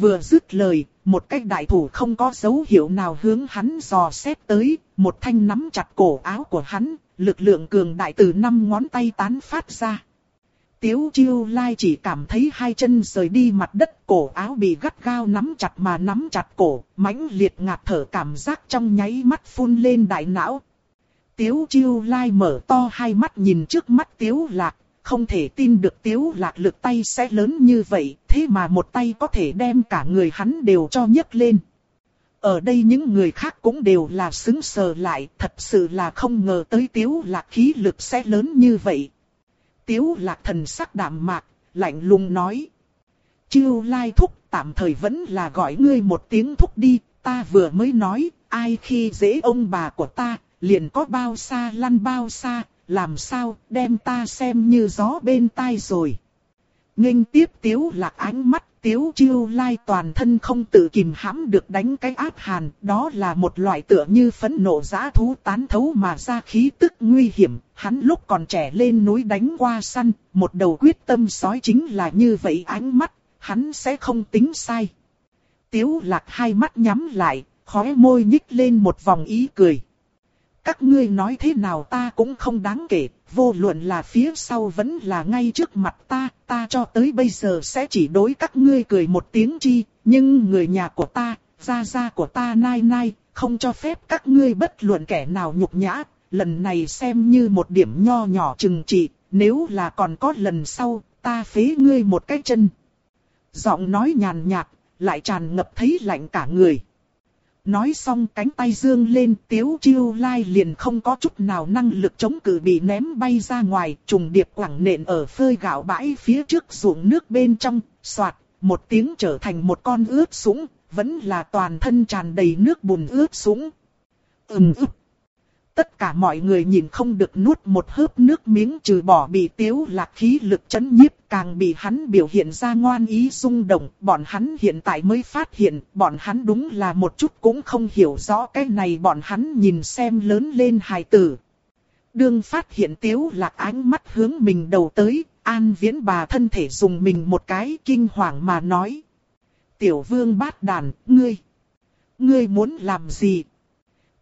Vừa dứt lời, một cái đại thủ không có dấu hiệu nào hướng hắn dò xét tới, một thanh nắm chặt cổ áo của hắn, lực lượng cường đại từ năm ngón tay tán phát ra. Tiếu chiêu lai chỉ cảm thấy hai chân rời đi mặt đất, cổ áo bị gắt gao nắm chặt mà nắm chặt cổ, mãnh liệt ngạt thở cảm giác trong nháy mắt phun lên đại não. Tiếu chiêu lai mở to hai mắt nhìn trước mắt tiếu lạc, không thể tin được tiếu lạc lực tay sẽ lớn như vậy, thế mà một tay có thể đem cả người hắn đều cho nhấc lên. Ở đây những người khác cũng đều là xứng sờ lại, thật sự là không ngờ tới tiếu lạc khí lực sẽ lớn như vậy. Tiếu lạc thần sắc đạm mạc, lạnh lùng nói. Chiêu lai thúc tạm thời vẫn là gọi ngươi một tiếng thúc đi, ta vừa mới nói, ai khi dễ ông bà của ta, liền có bao xa lăn bao xa, làm sao đem ta xem như gió bên tai rồi. Nghênh tiếp tiếu lạc ánh mắt tiếu chiêu lai toàn thân không tự kìm hãm được đánh cái áp hàn, đó là một loại tựa như phấn nộ giã thú tán thấu mà ra khí tức nguy hiểm, hắn lúc còn trẻ lên núi đánh qua săn, một đầu quyết tâm sói chính là như vậy ánh mắt, hắn sẽ không tính sai. Tiếu lạc hai mắt nhắm lại, khóe môi nhích lên một vòng ý cười. Các ngươi nói thế nào ta cũng không đáng kể, vô luận là phía sau vẫn là ngay trước mặt ta, ta cho tới bây giờ sẽ chỉ đối các ngươi cười một tiếng chi, nhưng người nhà của ta, gia gia của ta nai nai, không cho phép các ngươi bất luận kẻ nào nhục nhã, lần này xem như một điểm nho nhỏ chừng trị, nếu là còn có lần sau, ta phế ngươi một cái chân. Giọng nói nhàn nhạt, lại tràn ngập thấy lạnh cả người. Nói xong cánh tay dương lên tiếu chiêu lai liền không có chút nào năng lực chống cự bị ném bay ra ngoài, trùng điệp quẳng nện ở phơi gạo bãi phía trước ruộng nước bên trong, soạt, một tiếng trở thành một con ướt sũng, vẫn là toàn thân tràn đầy nước bùn ướt sũng. Ừm ức. Tất cả mọi người nhìn không được nuốt một hớp nước miếng trừ bỏ bị tiếu lạc khí lực chấn nhiếp càng bị hắn biểu hiện ra ngoan ý rung động. Bọn hắn hiện tại mới phát hiện bọn hắn đúng là một chút cũng không hiểu rõ cái này bọn hắn nhìn xem lớn lên hài tử. Đương phát hiện tiếu lạc ánh mắt hướng mình đầu tới, an viễn bà thân thể dùng mình một cái kinh hoàng mà nói. Tiểu vương bát đàn, ngươi, ngươi muốn làm gì?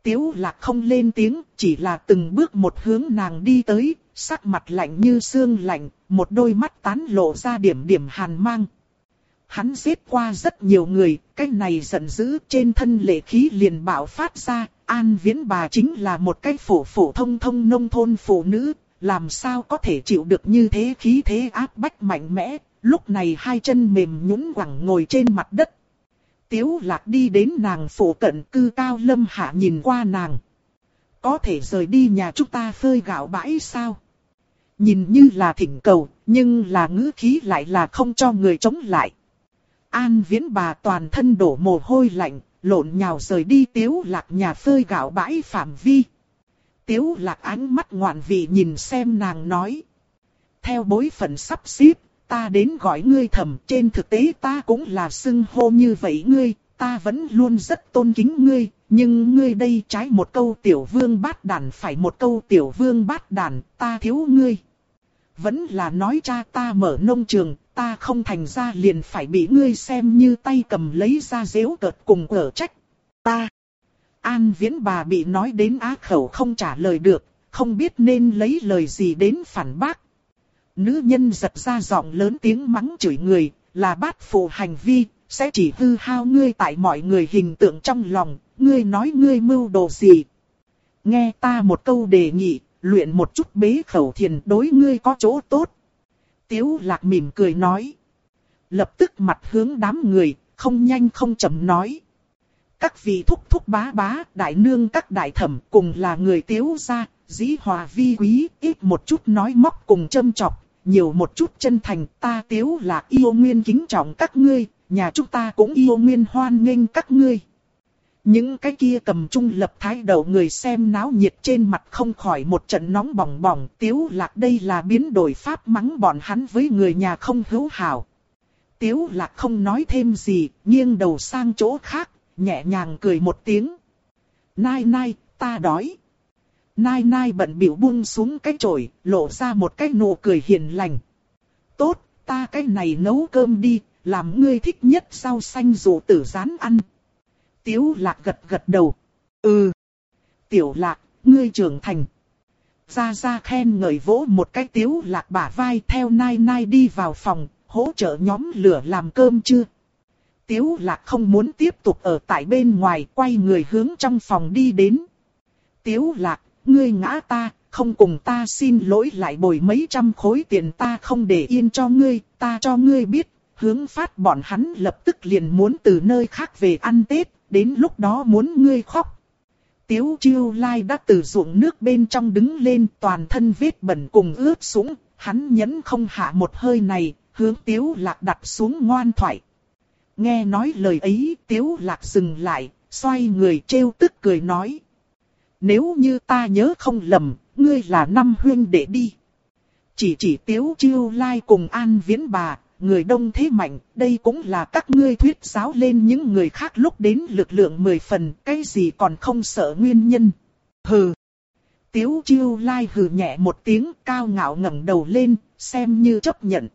Tiếu lạc không lên tiếng, chỉ là từng bước một hướng nàng đi tới, sắc mặt lạnh như xương lạnh, một đôi mắt tán lộ ra điểm điểm hàn mang. Hắn giết qua rất nhiều người, cái này giận dữ trên thân lệ khí liền bạo phát ra, an viễn bà chính là một cái phổ phổ thông thông nông thôn phụ nữ, làm sao có thể chịu được như thế khí thế áp bách mạnh mẽ, lúc này hai chân mềm nhũn quẳng ngồi trên mặt đất, Tiếu lạc đi đến nàng phủ cận cư cao lâm hạ nhìn qua nàng. Có thể rời đi nhà chúng ta phơi gạo bãi sao? Nhìn như là thỉnh cầu, nhưng là ngữ khí lại là không cho người chống lại. An viễn bà toàn thân đổ mồ hôi lạnh, lộn nhào rời đi tiếu lạc nhà phơi gạo bãi phạm vi. Tiếu lạc ánh mắt ngoạn vị nhìn xem nàng nói. Theo bối phận sắp xếp, ta đến gọi ngươi thầm, trên thực tế ta cũng là xưng hô như vậy ngươi, ta vẫn luôn rất tôn kính ngươi, nhưng ngươi đây trái một câu tiểu vương bát đàn phải một câu tiểu vương bát đàn, ta thiếu ngươi. Vẫn là nói cha ta mở nông trường, ta không thành ra liền phải bị ngươi xem như tay cầm lấy ra dễu cợt cùng ở trách. Ta. An viễn bà bị nói đến á khẩu không trả lời được, không biết nên lấy lời gì đến phản bác. Nữ nhân giật ra giọng lớn tiếng mắng chửi người, là bát phụ hành vi, sẽ chỉ hư hao ngươi tại mọi người hình tượng trong lòng, ngươi nói ngươi mưu đồ gì. Nghe ta một câu đề nghị, luyện một chút bế khẩu thiền đối ngươi có chỗ tốt. Tiếu lạc mỉm cười nói. Lập tức mặt hướng đám người, không nhanh không chậm nói. Các vị thúc thúc bá bá, đại nương các đại thẩm cùng là người tiếu gia, dĩ hòa vi quý, ít một chút nói móc cùng châm chọc, nhiều một chút chân thành, ta tiếu là yêu nguyên kính trọng các ngươi, nhà chúng ta cũng yêu nguyên hoan nghênh các ngươi. Những cái kia cầm trung lập thái đầu người xem náo nhiệt trên mặt không khỏi một trận nóng bỏng bỏng, tiếu lạc đây là biến đổi pháp mắng bọn hắn với người nhà không hữu hảo. Tiếu lạc không nói thêm gì, nghiêng đầu sang chỗ khác, nhẹ nhàng cười một tiếng. Nai nai, ta đói. Nai nai bận biểu buông xuống cái chổi, lộ ra một cái nụ cười hiền lành. Tốt, ta cái này nấu cơm đi, làm ngươi thích nhất rau xanh rủ tử rán ăn. Tiếu lạc gật gật đầu. Ừ. Tiểu lạc, ngươi trưởng thành. Ra ra khen ngợi vỗ một cái tiếu lạc bả vai theo nai nai đi vào phòng, hỗ trợ nhóm lửa làm cơm chưa. Tiếu lạc không muốn tiếp tục ở tại bên ngoài, quay người hướng trong phòng đi đến. Tiếu lạc, ngươi ngã ta, không cùng ta xin lỗi lại bồi mấy trăm khối tiền ta không để yên cho ngươi, ta cho ngươi biết, hướng phát bọn hắn lập tức liền muốn từ nơi khác về ăn Tết, đến lúc đó muốn ngươi khóc. Tiếu chiêu lai đã từ ruộng nước bên trong đứng lên toàn thân vết bẩn cùng ướt sũng, hắn nhẫn không hạ một hơi này, hướng tiếu lạc đặt xuống ngoan thoại. Nghe nói lời ấy, tiếu lạc dừng lại, xoay người trêu tức cười nói. Nếu như ta nhớ không lầm, ngươi là năm huyên đệ đi. Chỉ chỉ tiếu chiêu lai cùng an viễn bà, người đông thế mạnh, đây cũng là các ngươi thuyết giáo lên những người khác lúc đến lực lượng mười phần, cái gì còn không sợ nguyên nhân. Hừ. Tiếu chiêu lai hừ nhẹ một tiếng cao ngạo ngẩng đầu lên, xem như chấp nhận.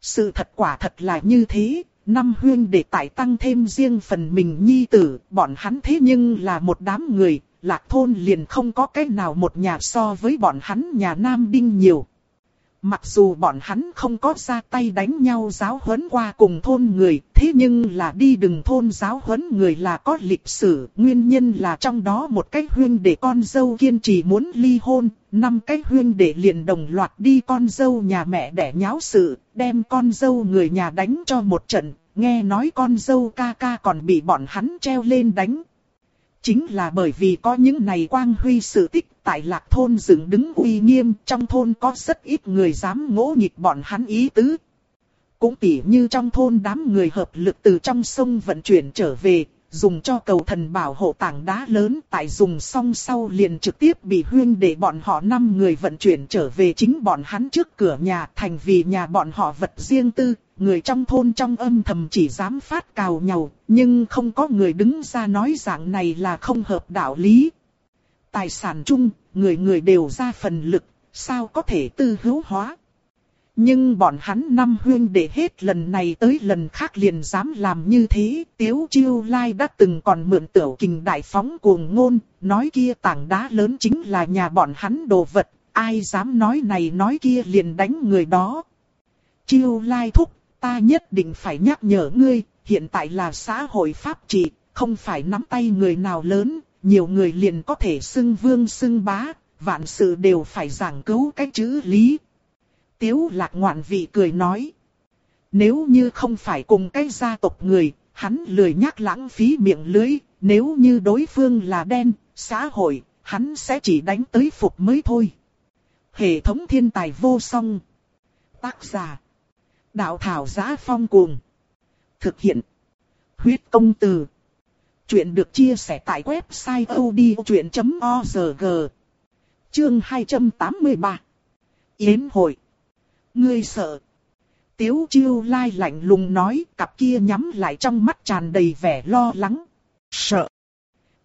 Sự thật quả thật là như thế, năm huyên để tải tăng thêm riêng phần mình nhi tử, bọn hắn thế nhưng là một đám người, lạc thôn liền không có cái nào một nhà so với bọn hắn nhà Nam Đinh nhiều. Mặc dù bọn hắn không có ra tay đánh nhau giáo huấn qua cùng thôn người, thế nhưng là đi đừng thôn giáo huấn người là có lịch sử, nguyên nhân là trong đó một cái huyên để con dâu kiên trì muốn ly hôn, năm cái huyên để liền đồng loạt đi con dâu nhà mẹ đẻ nháo sự, đem con dâu người nhà đánh cho một trận, nghe nói con dâu ca ca còn bị bọn hắn treo lên đánh. Chính là bởi vì có những này quang huy sự tích tại lạc thôn dựng đứng uy nghiêm, trong thôn có rất ít người dám ngỗ nghịch bọn hắn ý tứ. Cũng tỉ như trong thôn đám người hợp lực từ trong sông vận chuyển trở về, dùng cho cầu thần bảo hộ tảng đá lớn tại dùng xong sau liền trực tiếp bị huyên để bọn họ năm người vận chuyển trở về chính bọn hắn trước cửa nhà thành vì nhà bọn họ vật riêng tư, người trong thôn trong âm thầm chỉ dám phát cào nhau, nhưng không có người đứng ra nói dạng này là không hợp đạo lý. Tài sản chung, người người đều ra phần lực, sao có thể tư hữu hóa. Nhưng bọn hắn năm huyên để hết lần này tới lần khác liền dám làm như thế. Tiếu chiêu lai đã từng còn mượn tiểu kình đại phóng cuồng ngôn, nói kia tảng đá lớn chính là nhà bọn hắn đồ vật. Ai dám nói này nói kia liền đánh người đó. Chiêu lai thúc, ta nhất định phải nhắc nhở ngươi, hiện tại là xã hội pháp trị, không phải nắm tay người nào lớn, nhiều người liền có thể xưng vương xưng bá, vạn sự đều phải giảng cứu cái chữ lý. Tiếu lạc ngoạn vị cười nói. Nếu như không phải cùng cái gia tộc người, hắn lười nhắc lãng phí miệng lưới, nếu như đối phương là đen, xã hội, hắn sẽ chỉ đánh tới phục mới thôi. Hệ thống thiên tài vô song. Tác giả. Đạo thảo giá phong cuồng. Thực hiện. Huyết công từ. Chuyện được chia sẻ tại website odchuyện.org. Chương 283. Yến hội. Ngươi sợ. Tiếu chiêu lai lạnh lùng nói, cặp kia nhắm lại trong mắt tràn đầy vẻ lo lắng. Sợ.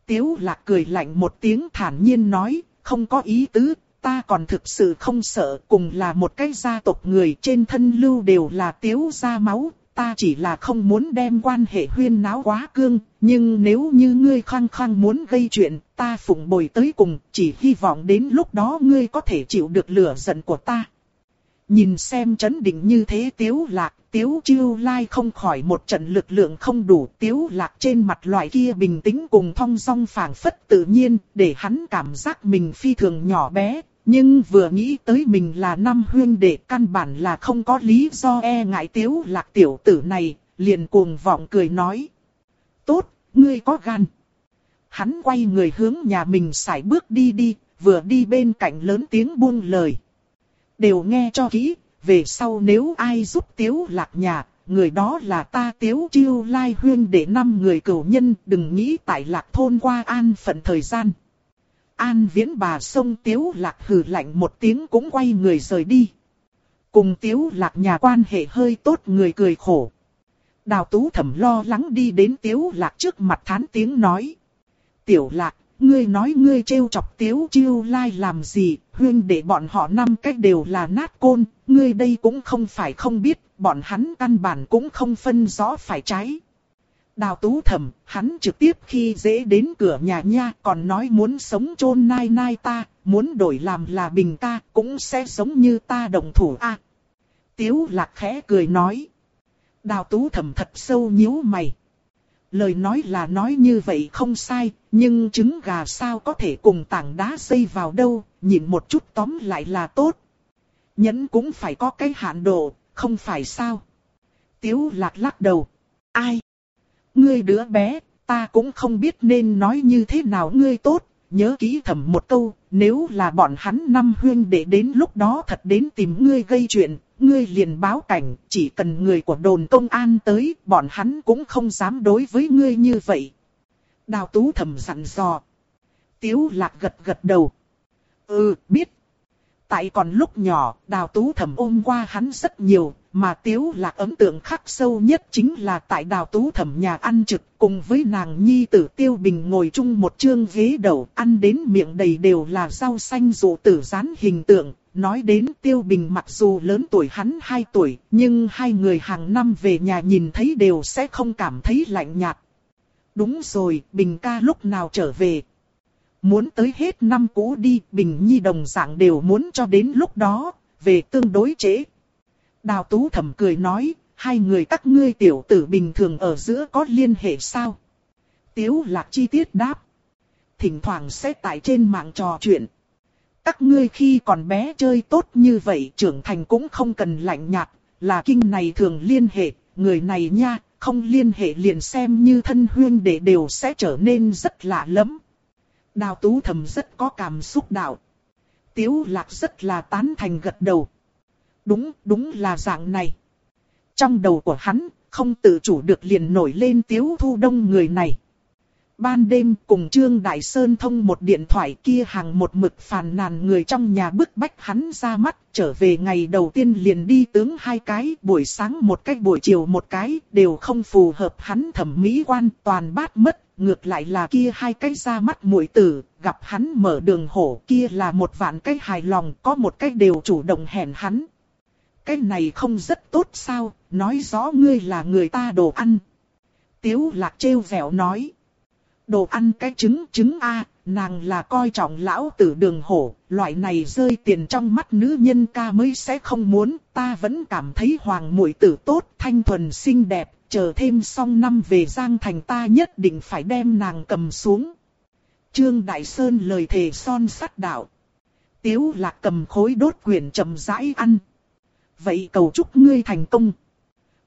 Tiếu lạc cười lạnh một tiếng thản nhiên nói, không có ý tứ, ta còn thực sự không sợ, cùng là một cái gia tộc người trên thân lưu đều là tiếu gia máu, ta chỉ là không muốn đem quan hệ huyên náo quá cương, nhưng nếu như ngươi khăng khăng muốn gây chuyện, ta phụng bồi tới cùng, chỉ hy vọng đến lúc đó ngươi có thể chịu được lửa giận của ta. Nhìn xem chấn định như thế tiếu lạc, tiếu chiêu lai không khỏi một trận lực lượng không đủ tiếu lạc trên mặt loại kia bình tĩnh cùng thong song phảng phất tự nhiên, để hắn cảm giác mình phi thường nhỏ bé, nhưng vừa nghĩ tới mình là năm huyên đệ căn bản là không có lý do e ngại tiếu lạc tiểu tử này, liền cuồng vọng cười nói. Tốt, ngươi có gan. Hắn quay người hướng nhà mình xài bước đi đi, vừa đi bên cạnh lớn tiếng buông lời. Đều nghe cho kỹ, về sau nếu ai giúp tiếu lạc nhà, người đó là ta tiếu chiêu lai huyên để năm người cửu nhân, đừng nghĩ tại lạc thôn qua an phận thời gian. An viễn bà sông tiếu lạc hừ lạnh một tiếng cũng quay người rời đi. Cùng tiếu lạc nhà quan hệ hơi tốt người cười khổ. Đào tú thẩm lo lắng đi đến tiếu lạc trước mặt thán tiếng nói. Tiểu lạc, ngươi nói ngươi trêu chọc tiếu chiêu lai làm gì, huyên để bọn họ năm cách đều là nát côn, ngươi đây cũng không phải không biết, bọn hắn căn bản cũng không phân rõ phải trái. Đào tú thẩm, hắn trực tiếp khi dễ đến cửa nhà nha, còn nói muốn sống chôn nai nai ta, muốn đổi làm là bình ta, cũng sẽ sống như ta đồng thủ a. Tiếu lạc khẽ cười nói. Đào tú thẩm thật sâu nhíu mày. Lời nói là nói như vậy không sai, nhưng trứng gà sao có thể cùng tảng đá xây vào đâu, nhìn một chút tóm lại là tốt. Nhẫn cũng phải có cái hạn độ, không phải sao. Tiếu lạc lắc đầu. Ai? Ngươi đứa bé, ta cũng không biết nên nói như thế nào ngươi tốt, nhớ kỹ thầm một câu, nếu là bọn hắn năm huyên để đến lúc đó thật đến tìm ngươi gây chuyện, ngươi liền báo cảnh, chỉ cần người của đồn công an tới, bọn hắn cũng không dám đối với ngươi như vậy. Đào tú thầm dặn dò. Tiếu lạc gật gật đầu. Ừ, biết. Tại còn lúc nhỏ, đào tú thầm ôm qua hắn rất nhiều, mà tiếu lạc ấn tượng khắc sâu nhất chính là tại đào tú thẩm nhà ăn trực cùng với nàng nhi tử tiêu bình ngồi chung một chương ghế đầu ăn đến miệng đầy đều là rau xanh dụ tử rán hình tượng. Nói đến tiêu bình mặc dù lớn tuổi hắn 2 tuổi, nhưng hai người hàng năm về nhà nhìn thấy đều sẽ không cảm thấy lạnh nhạt. Đúng rồi, Bình ca lúc nào trở về? Muốn tới hết năm cũ đi, Bình Nhi đồng dạng đều muốn cho đến lúc đó, về tương đối trễ. Đào Tú thầm cười nói, hai người các ngươi tiểu tử bình thường ở giữa có liên hệ sao? Tiếu lạc chi tiết đáp. Thỉnh thoảng sẽ tại trên mạng trò chuyện. Các ngươi khi còn bé chơi tốt như vậy trưởng thành cũng không cần lạnh nhạt, là kinh này thường liên hệ, người này nha, không liên hệ liền xem như thân huyên để đều sẽ trở nên rất lạ lắm. Đào tú thầm rất có cảm xúc đạo. Tiếu lạc rất là tán thành gật đầu. Đúng, đúng là dạng này. Trong đầu của hắn, không tự chủ được liền nổi lên tiếu thu đông người này. Ban đêm cùng Trương Đại Sơn thông một điện thoại kia hàng một mực phàn nàn người trong nhà bức bách hắn ra mắt, trở về ngày đầu tiên liền đi tướng hai cái, buổi sáng một cái buổi chiều một cái, đều không phù hợp hắn thẩm mỹ quan, toàn bát mất, ngược lại là kia hai cái ra mắt muội tử, gặp hắn mở đường hổ kia là một vạn cái hài lòng, có một cái đều chủ động hẹn hắn. Cái này không rất tốt sao, nói rõ ngươi là người ta đồ ăn. Tiếu lạc trêu vẻo nói. Đồ ăn cái trứng trứng A, nàng là coi trọng lão tử đường hổ, loại này rơi tiền trong mắt nữ nhân ca mới sẽ không muốn, ta vẫn cảm thấy hoàng muội tử tốt, thanh thuần xinh đẹp, chờ thêm xong năm về Giang Thành ta nhất định phải đem nàng cầm xuống. Trương Đại Sơn lời thề son sắt đạo. Tiếu lạc cầm khối đốt quyển chậm rãi ăn. Vậy cầu chúc ngươi thành công.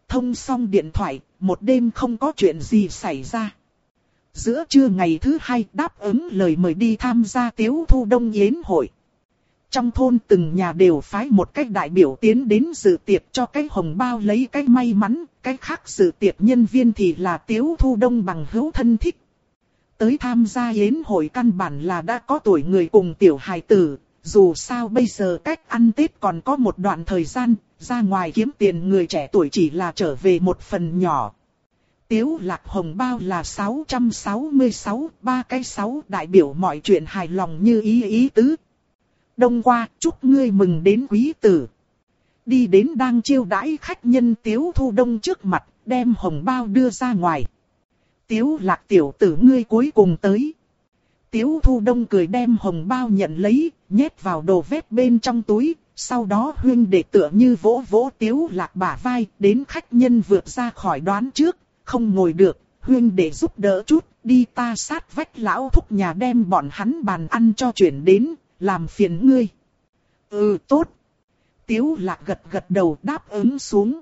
Thông xong điện thoại, một đêm không có chuyện gì xảy ra. Giữa trưa ngày thứ hai đáp ứng lời mời đi tham gia tiếu thu đông yến hội. Trong thôn từng nhà đều phái một cách đại biểu tiến đến dự tiệc cho cái hồng bao lấy cái may mắn, cái khác dự tiệc nhân viên thì là tiếu thu đông bằng hữu thân thích. Tới tham gia yến hội căn bản là đã có tuổi người cùng tiểu hài tử, dù sao bây giờ cách ăn Tết còn có một đoạn thời gian, ra ngoài kiếm tiền người trẻ tuổi chỉ là trở về một phần nhỏ. Tiếu lạc hồng bao là 666, ba cái sáu đại biểu mọi chuyện hài lòng như ý ý tứ. Đông qua, chúc ngươi mừng đến quý tử. Đi đến đang chiêu đãi khách nhân tiếu thu đông trước mặt, đem hồng bao đưa ra ngoài. Tiếu lạc tiểu tử ngươi cuối cùng tới. Tiếu thu đông cười đem hồng bao nhận lấy, nhét vào đồ vét bên trong túi, sau đó huyên để tựa như vỗ vỗ tiếu lạc bả vai, đến khách nhân vượt ra khỏi đoán trước, không ngồi được, huyên để giúp đỡ chút, đi ta sát vách lão thúc nhà đem bọn hắn bàn ăn cho chuyển đến, làm phiền ngươi. Ừ tốt. Tiếu lạc gật gật đầu đáp ứng xuống.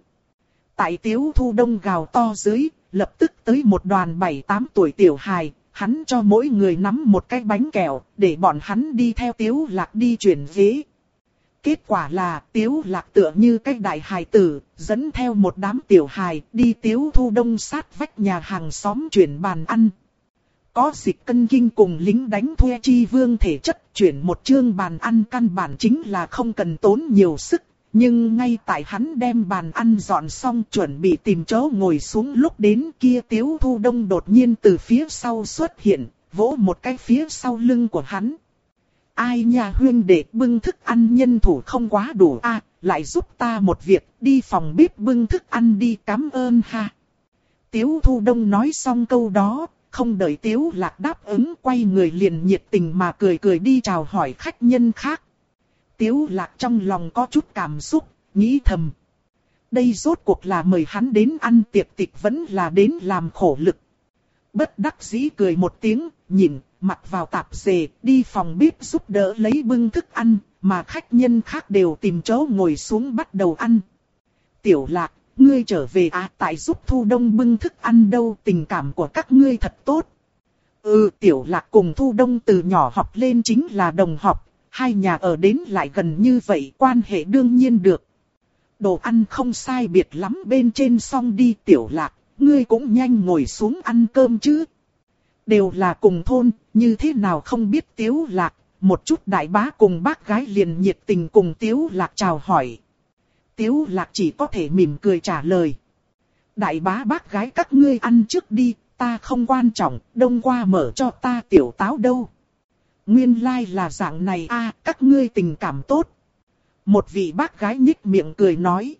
Tại tiếu thu đông gào to dưới, lập tức tới một đoàn 7-8 tuổi tiểu hài, hắn cho mỗi người nắm một cái bánh kẹo, để bọn hắn đi theo tiếu lạc đi chuyển ghế. Kết quả là tiếu lạc tựa như cái đại hài tử, dẫn theo một đám tiểu hài đi tiếu thu đông sát vách nhà hàng xóm chuyển bàn ăn. Có dịch cân kinh cùng lính đánh thuê chi vương thể chất chuyển một chương bàn ăn căn bản chính là không cần tốn nhiều sức. Nhưng ngay tại hắn đem bàn ăn dọn xong chuẩn bị tìm chỗ ngồi xuống lúc đến kia tiếu thu đông đột nhiên từ phía sau xuất hiện, vỗ một cái phía sau lưng của hắn. Ai nhà huyên để bưng thức ăn nhân thủ không quá đủ a lại giúp ta một việc, đi phòng bếp bưng thức ăn đi cảm ơn ha. Tiếu thu đông nói xong câu đó, không đợi tiếu lạc đáp ứng quay người liền nhiệt tình mà cười cười đi chào hỏi khách nhân khác. Tiếu lạc trong lòng có chút cảm xúc, nghĩ thầm. Đây rốt cuộc là mời hắn đến ăn tiệc tịch vẫn là đến làm khổ lực. Bất đắc dĩ cười một tiếng, nhìn, mặc vào tạp dề, đi phòng bếp giúp đỡ lấy bưng thức ăn, mà khách nhân khác đều tìm chỗ ngồi xuống bắt đầu ăn. Tiểu lạc, ngươi trở về à tại giúp thu đông bưng thức ăn đâu tình cảm của các ngươi thật tốt. Ừ tiểu lạc cùng thu đông từ nhỏ học lên chính là đồng học, hai nhà ở đến lại gần như vậy quan hệ đương nhiên được. Đồ ăn không sai biệt lắm bên trên xong đi tiểu lạc, ngươi cũng nhanh ngồi xuống ăn cơm chứ. Đều là cùng thôn, như thế nào không biết tiếu lạc, một chút đại bá cùng bác gái liền nhiệt tình cùng tiếu lạc chào hỏi. Tiếu lạc chỉ có thể mỉm cười trả lời. Đại bá bác gái các ngươi ăn trước đi, ta không quan trọng, đông qua mở cho ta tiểu táo đâu. Nguyên lai like là dạng này a, các ngươi tình cảm tốt. Một vị bác gái nhích miệng cười nói.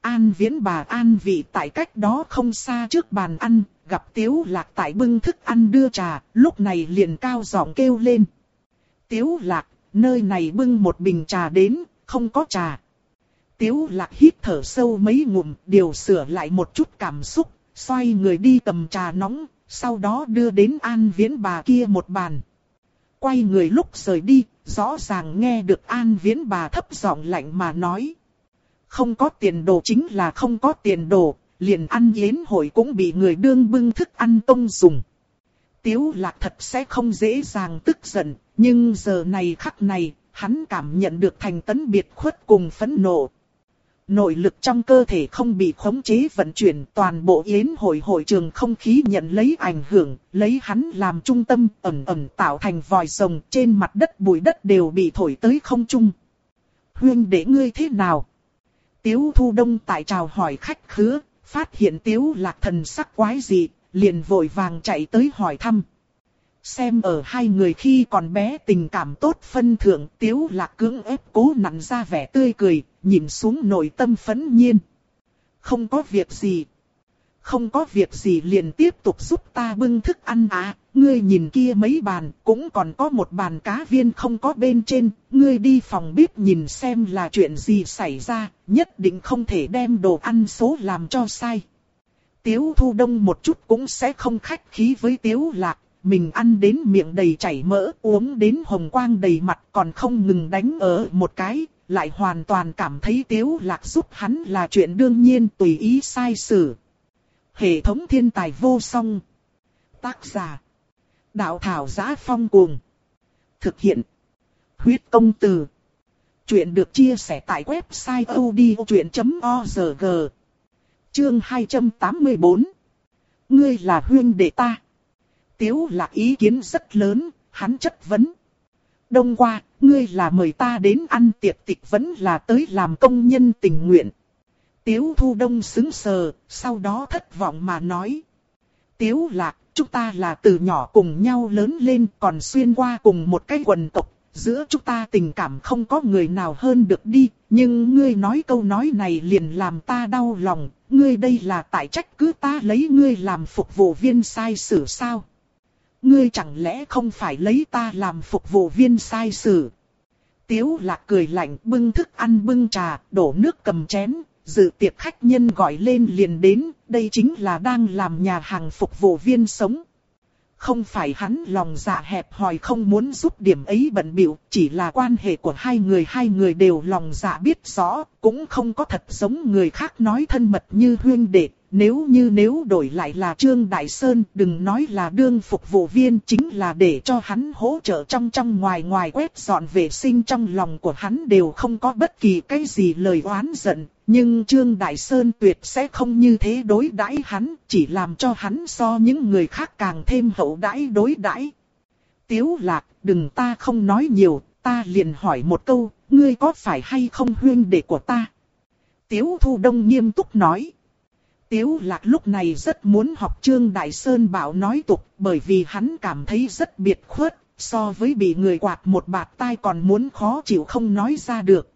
An viễn bà an vị tại cách đó không xa trước bàn ăn, gặp tiếu lạc tại bưng thức ăn đưa trà, lúc này liền cao giọng kêu lên. Tiếu lạc, nơi này bưng một bình trà đến, không có trà. Tiếu lạc hít thở sâu mấy ngụm, điều sửa lại một chút cảm xúc, xoay người đi cầm trà nóng, sau đó đưa đến an viễn bà kia một bàn. Quay người lúc rời đi, rõ ràng nghe được an viễn bà thấp giọng lạnh mà nói. Không có tiền đồ chính là không có tiền đồ, liền ăn yến hội cũng bị người đương bưng thức ăn tông dùng. Tiếu lạc thật sẽ không dễ dàng tức giận, nhưng giờ này khắc này, hắn cảm nhận được thành tấn biệt khuất cùng phẫn nộ. Nội lực trong cơ thể không bị khống chế vận chuyển toàn bộ yến hội hội trường không khí nhận lấy ảnh hưởng, lấy hắn làm trung tâm ẩm ẩm tạo thành vòi rồng trên mặt đất bụi đất đều bị thổi tới không trung. Huyên để ngươi thế nào? Tiếu thu đông tại chào hỏi khách khứa, phát hiện tiếu lạc thần sắc quái dị, liền vội vàng chạy tới hỏi thăm. Xem ở hai người khi còn bé tình cảm tốt phân thượng tiếu lạc cưỡng ép cố nặn ra vẻ tươi cười, nhìn xuống nội tâm phấn nhiên. Không có việc gì. Không có việc gì liền tiếp tục giúp ta bưng thức ăn à, ngươi nhìn kia mấy bàn, cũng còn có một bàn cá viên không có bên trên, ngươi đi phòng bếp nhìn xem là chuyện gì xảy ra, nhất định không thể đem đồ ăn số làm cho sai. Tiếu thu đông một chút cũng sẽ không khách khí với tiếu lạc, mình ăn đến miệng đầy chảy mỡ, uống đến hồng quang đầy mặt còn không ngừng đánh ở một cái, lại hoàn toàn cảm thấy tiếu lạc giúp hắn là chuyện đương nhiên tùy ý sai sử. Hệ thống thiên tài vô song. Tác giả. Đạo thảo giá phong cuồng. Thực hiện. Huyết công từ. Chuyện được chia sẻ tại website odchuyện.org. Chương 284. Ngươi là huyên đệ ta. Tiếu lạc ý kiến rất lớn, hắn chất vấn. Đông qua, ngươi là mời ta đến ăn tiệc tịch vẫn là tới làm công nhân tình nguyện. Tiếu thu đông xứng sờ, sau đó thất vọng mà nói. Tiếu lạc, chúng ta là từ nhỏ cùng nhau lớn lên còn xuyên qua cùng một cái quần tộc. Giữa chúng ta tình cảm không có người nào hơn được đi, nhưng ngươi nói câu nói này liền làm ta đau lòng, ngươi đây là tại trách cứ ta lấy ngươi làm phục vụ viên sai sử sao? Ngươi chẳng lẽ không phải lấy ta làm phục vụ viên sai sử? Tiếu lạc cười lạnh bưng thức ăn bưng trà, đổ nước cầm chén, dự tiệc khách nhân gọi lên liền đến, đây chính là đang làm nhà hàng phục vụ viên sống. Không phải hắn lòng dạ hẹp hòi không muốn giúp điểm ấy bận biểu, chỉ là quan hệ của hai người hai người đều lòng dạ biết rõ, cũng không có thật giống người khác nói thân mật như huyên đệ, nếu như nếu đổi lại là Trương Đại Sơn, đừng nói là đương phục vụ viên, chính là để cho hắn hỗ trợ trong trong ngoài ngoài quét dọn vệ sinh trong lòng của hắn đều không có bất kỳ cái gì lời oán giận. Nhưng Trương Đại Sơn tuyệt sẽ không như thế đối đãi hắn, chỉ làm cho hắn so những người khác càng thêm hậu đãi đối đãi. Tiếu lạc, đừng ta không nói nhiều, ta liền hỏi một câu, ngươi có phải hay không huyên đệ của ta? Tiếu Thu Đông nghiêm túc nói. Tiếu lạc lúc này rất muốn học Trương Đại Sơn bảo nói tục bởi vì hắn cảm thấy rất biệt khuất, so với bị người quạt một bạt tai còn muốn khó chịu không nói ra được.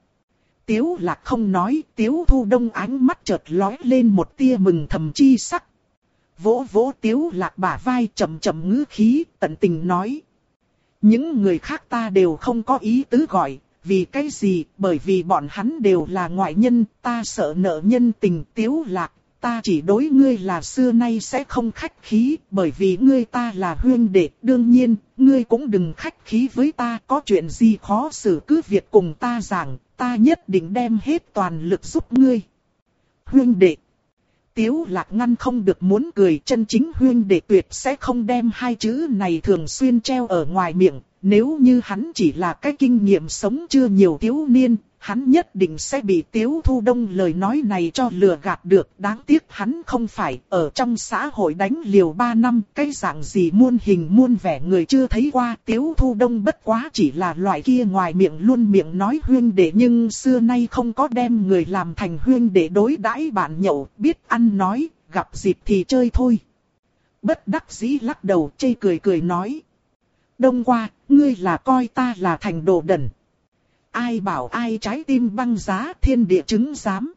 Tiếu lạc không nói, tiếu thu đông ánh mắt chợt lóe lên một tia mừng thầm chi sắc. Vỗ vỗ tiếu lạc bả vai chậm chậm ngữ khí, tận tình nói. Những người khác ta đều không có ý tứ gọi, vì cái gì, bởi vì bọn hắn đều là ngoại nhân, ta sợ nợ nhân tình tiếu lạc, ta chỉ đối ngươi là xưa nay sẽ không khách khí, bởi vì ngươi ta là huyên đệ, đương nhiên, ngươi cũng đừng khách khí với ta, có chuyện gì khó xử cứ việc cùng ta giảng, ta nhất định đem hết toàn lực giúp ngươi. Huyên đệ. Tiếu lạc ngăn không được muốn cười chân chính huyên đệ tuyệt sẽ không đem hai chữ này thường xuyên treo ở ngoài miệng. Nếu như hắn chỉ là cái kinh nghiệm sống chưa nhiều thiếu niên, hắn nhất định sẽ bị Tiếu Thu Đông lời nói này cho lừa gạt được. Đáng tiếc hắn không phải ở trong xã hội đánh liều ba năm, cái dạng gì muôn hình muôn vẻ người chưa thấy qua. Tiếu Thu Đông bất quá chỉ là loại kia ngoài miệng luôn miệng nói huyên đệ nhưng xưa nay không có đem người làm thành huyên đệ đối đãi bạn nhậu, biết ăn nói, gặp dịp thì chơi thôi. Bất đắc dĩ lắc đầu chê cười cười nói. Đông qua, ngươi là coi ta là thành đồ đần ai bảo ai trái tim băng giá thiên địa chứng giám.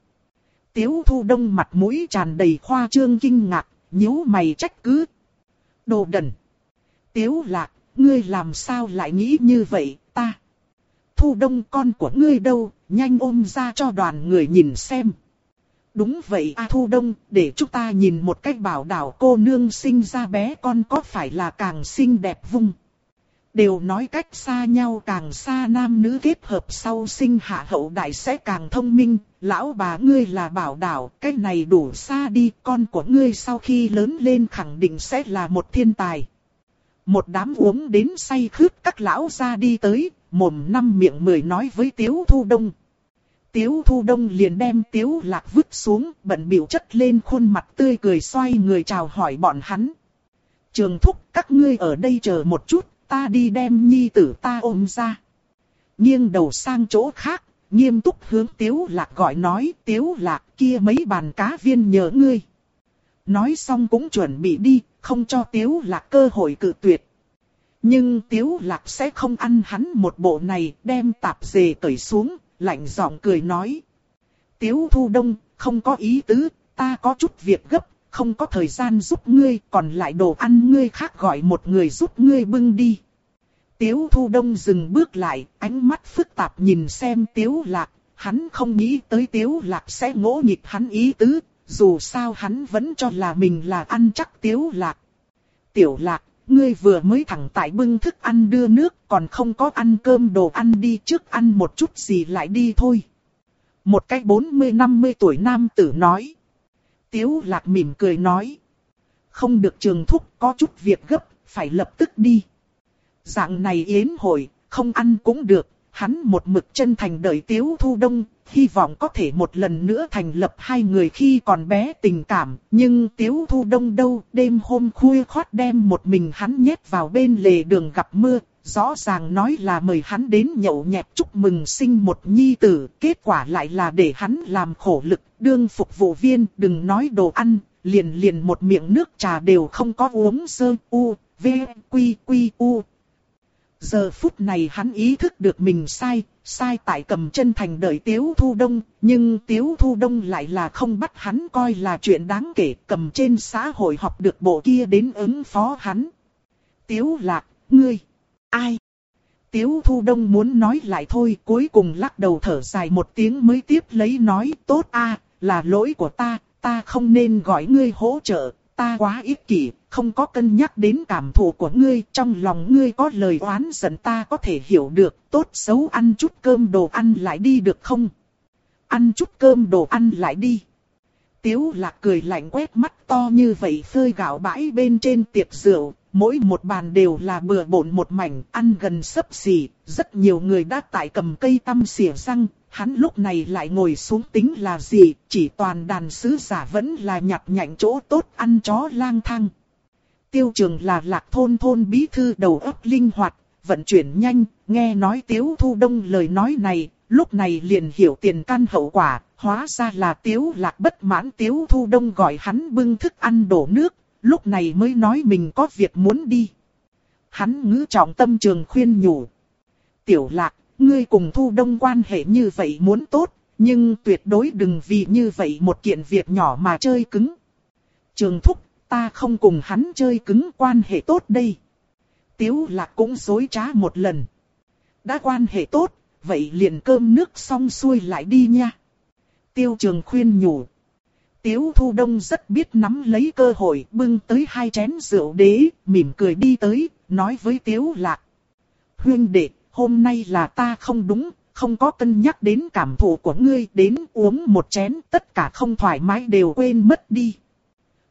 Tiếu thu đông mặt mũi tràn đầy khoa trương kinh ngạc, nhíu mày trách cứ. Đồ đần. Tiếu lạc, ngươi làm sao lại nghĩ như vậy, ta. Thu đông con của ngươi đâu, nhanh ôm ra cho đoàn người nhìn xem. Đúng vậy a Thu Đông, để chúng ta nhìn một cách bảo đảo cô nương sinh ra bé con có phải là càng xinh đẹp vung. Đều nói cách xa nhau càng xa nam nữ kết hợp sau sinh hạ hậu đại sẽ càng thông minh, lão bà ngươi là bảo đảo, cái này đủ xa đi, con của ngươi sau khi lớn lên khẳng định sẽ là một thiên tài. Một đám uống đến say khướt các lão ra đi tới, mồm năm miệng mười nói với Tiếu Thu Đông. Tiếu Thu Đông liền đem Tiếu Lạc vứt xuống, bận biểu chất lên khuôn mặt tươi cười xoay người chào hỏi bọn hắn. Trường thúc các ngươi ở đây chờ một chút, ta đi đem nhi tử ta ôm ra. Nghiêng đầu sang chỗ khác, nghiêm túc hướng tiếu lạc gọi nói tiếu lạc kia mấy bàn cá viên nhớ ngươi. Nói xong cũng chuẩn bị đi, không cho tiếu lạc cơ hội cự tuyệt. Nhưng tiếu lạc sẽ không ăn hắn một bộ này, đem tạp dề cởi xuống, lạnh giọng cười nói. Tiếu thu đông, không có ý tứ, ta có chút việc gấp, không có thời gian giúp ngươi, còn lại đồ ăn ngươi khác gọi một người giúp ngươi bưng đi. Tiếu thu đông dừng bước lại, ánh mắt phức tạp nhìn xem tiếu lạc, hắn không nghĩ tới tiếu lạc sẽ ngỗ nghịch hắn ý tứ, dù sao hắn vẫn cho là mình là ăn chắc tiếu lạc. Tiểu lạc, ngươi vừa mới thẳng tại bưng thức ăn đưa nước, còn không có ăn cơm đồ ăn đi trước ăn một chút gì lại đi thôi. Một cái 40-50 tuổi nam tử nói. Tiếu lạc mỉm cười nói. Không được trường thúc, có chút việc gấp, phải lập tức đi. Dạng này yến hội, không ăn cũng được, hắn một mực chân thành đợi Tiếu Thu Đông, hy vọng có thể một lần nữa thành lập hai người khi còn bé tình cảm, nhưng Tiếu Thu Đông đâu, đêm hôm khuya khoát đem một mình hắn nhét vào bên lề đường gặp mưa, rõ ràng nói là mời hắn đến nhậu nhẹt chúc mừng sinh một nhi tử, kết quả lại là để hắn làm khổ lực, đương phục vụ viên, đừng nói đồ ăn, liền liền một miệng nước trà đều không có uống sơ u, v, quy, quy, u. Giờ phút này hắn ý thức được mình sai, sai tại cầm chân thành đợi Tiếu Thu Đông, nhưng Tiếu Thu Đông lại là không bắt hắn coi là chuyện đáng kể, cầm trên xã hội học được bộ kia đến ứng phó hắn. Tiếu Lạc, ngươi, ai? Tiếu Thu Đông muốn nói lại thôi, cuối cùng lắc đầu thở dài một tiếng mới tiếp lấy nói, tốt a, là lỗi của ta, ta không nên gọi ngươi hỗ trợ, ta quá ích kỷ, không có cân nhắc đến cảm thụ của ngươi, trong lòng ngươi có lời oán giận ta có thể hiểu được, tốt xấu ăn chút cơm đồ ăn lại đi được không? Ăn chút cơm đồ ăn lại đi. Tiếu lạc cười lạnh quét mắt to như vậy phơi gạo bãi bên trên tiệc rượu, mỗi một bàn đều là bừa bộn một mảnh, ăn gần sấp xỉ, rất nhiều người đã tại cầm cây tăm xỉa răng, hắn lúc này lại ngồi xuống tính là gì, chỉ toàn đàn sứ giả vẫn là nhặt nhạnh chỗ tốt ăn chó lang thang. Tiêu trường là lạc thôn thôn bí thư đầu óc linh hoạt, vận chuyển nhanh, nghe nói tiếu thu đông lời nói này, lúc này liền hiểu tiền căn hậu quả, hóa ra là tiếu lạc bất mãn tiếu thu đông gọi hắn bưng thức ăn đổ nước, lúc này mới nói mình có việc muốn đi. Hắn ngữ trọng tâm trường khuyên nhủ. Tiểu lạc, ngươi cùng thu đông quan hệ như vậy muốn tốt, nhưng tuyệt đối đừng vì như vậy một kiện việc nhỏ mà chơi cứng. Trường thúc, ta không cùng hắn chơi cứng quan hệ tốt đây. Tiếu lạc cũng dối trá một lần. Đã quan hệ tốt, vậy liền cơm nước xong xuôi lại đi nha. Tiêu trường khuyên nhủ. Tiếu thu đông rất biết nắm lấy cơ hội bưng tới hai chén rượu đế, mỉm cười đi tới, nói với tiếu lạc. Huyên đệ, hôm nay là ta không đúng, không có cân nhắc đến cảm thụ của ngươi đến uống một chén tất cả không thoải mái đều quên mất đi.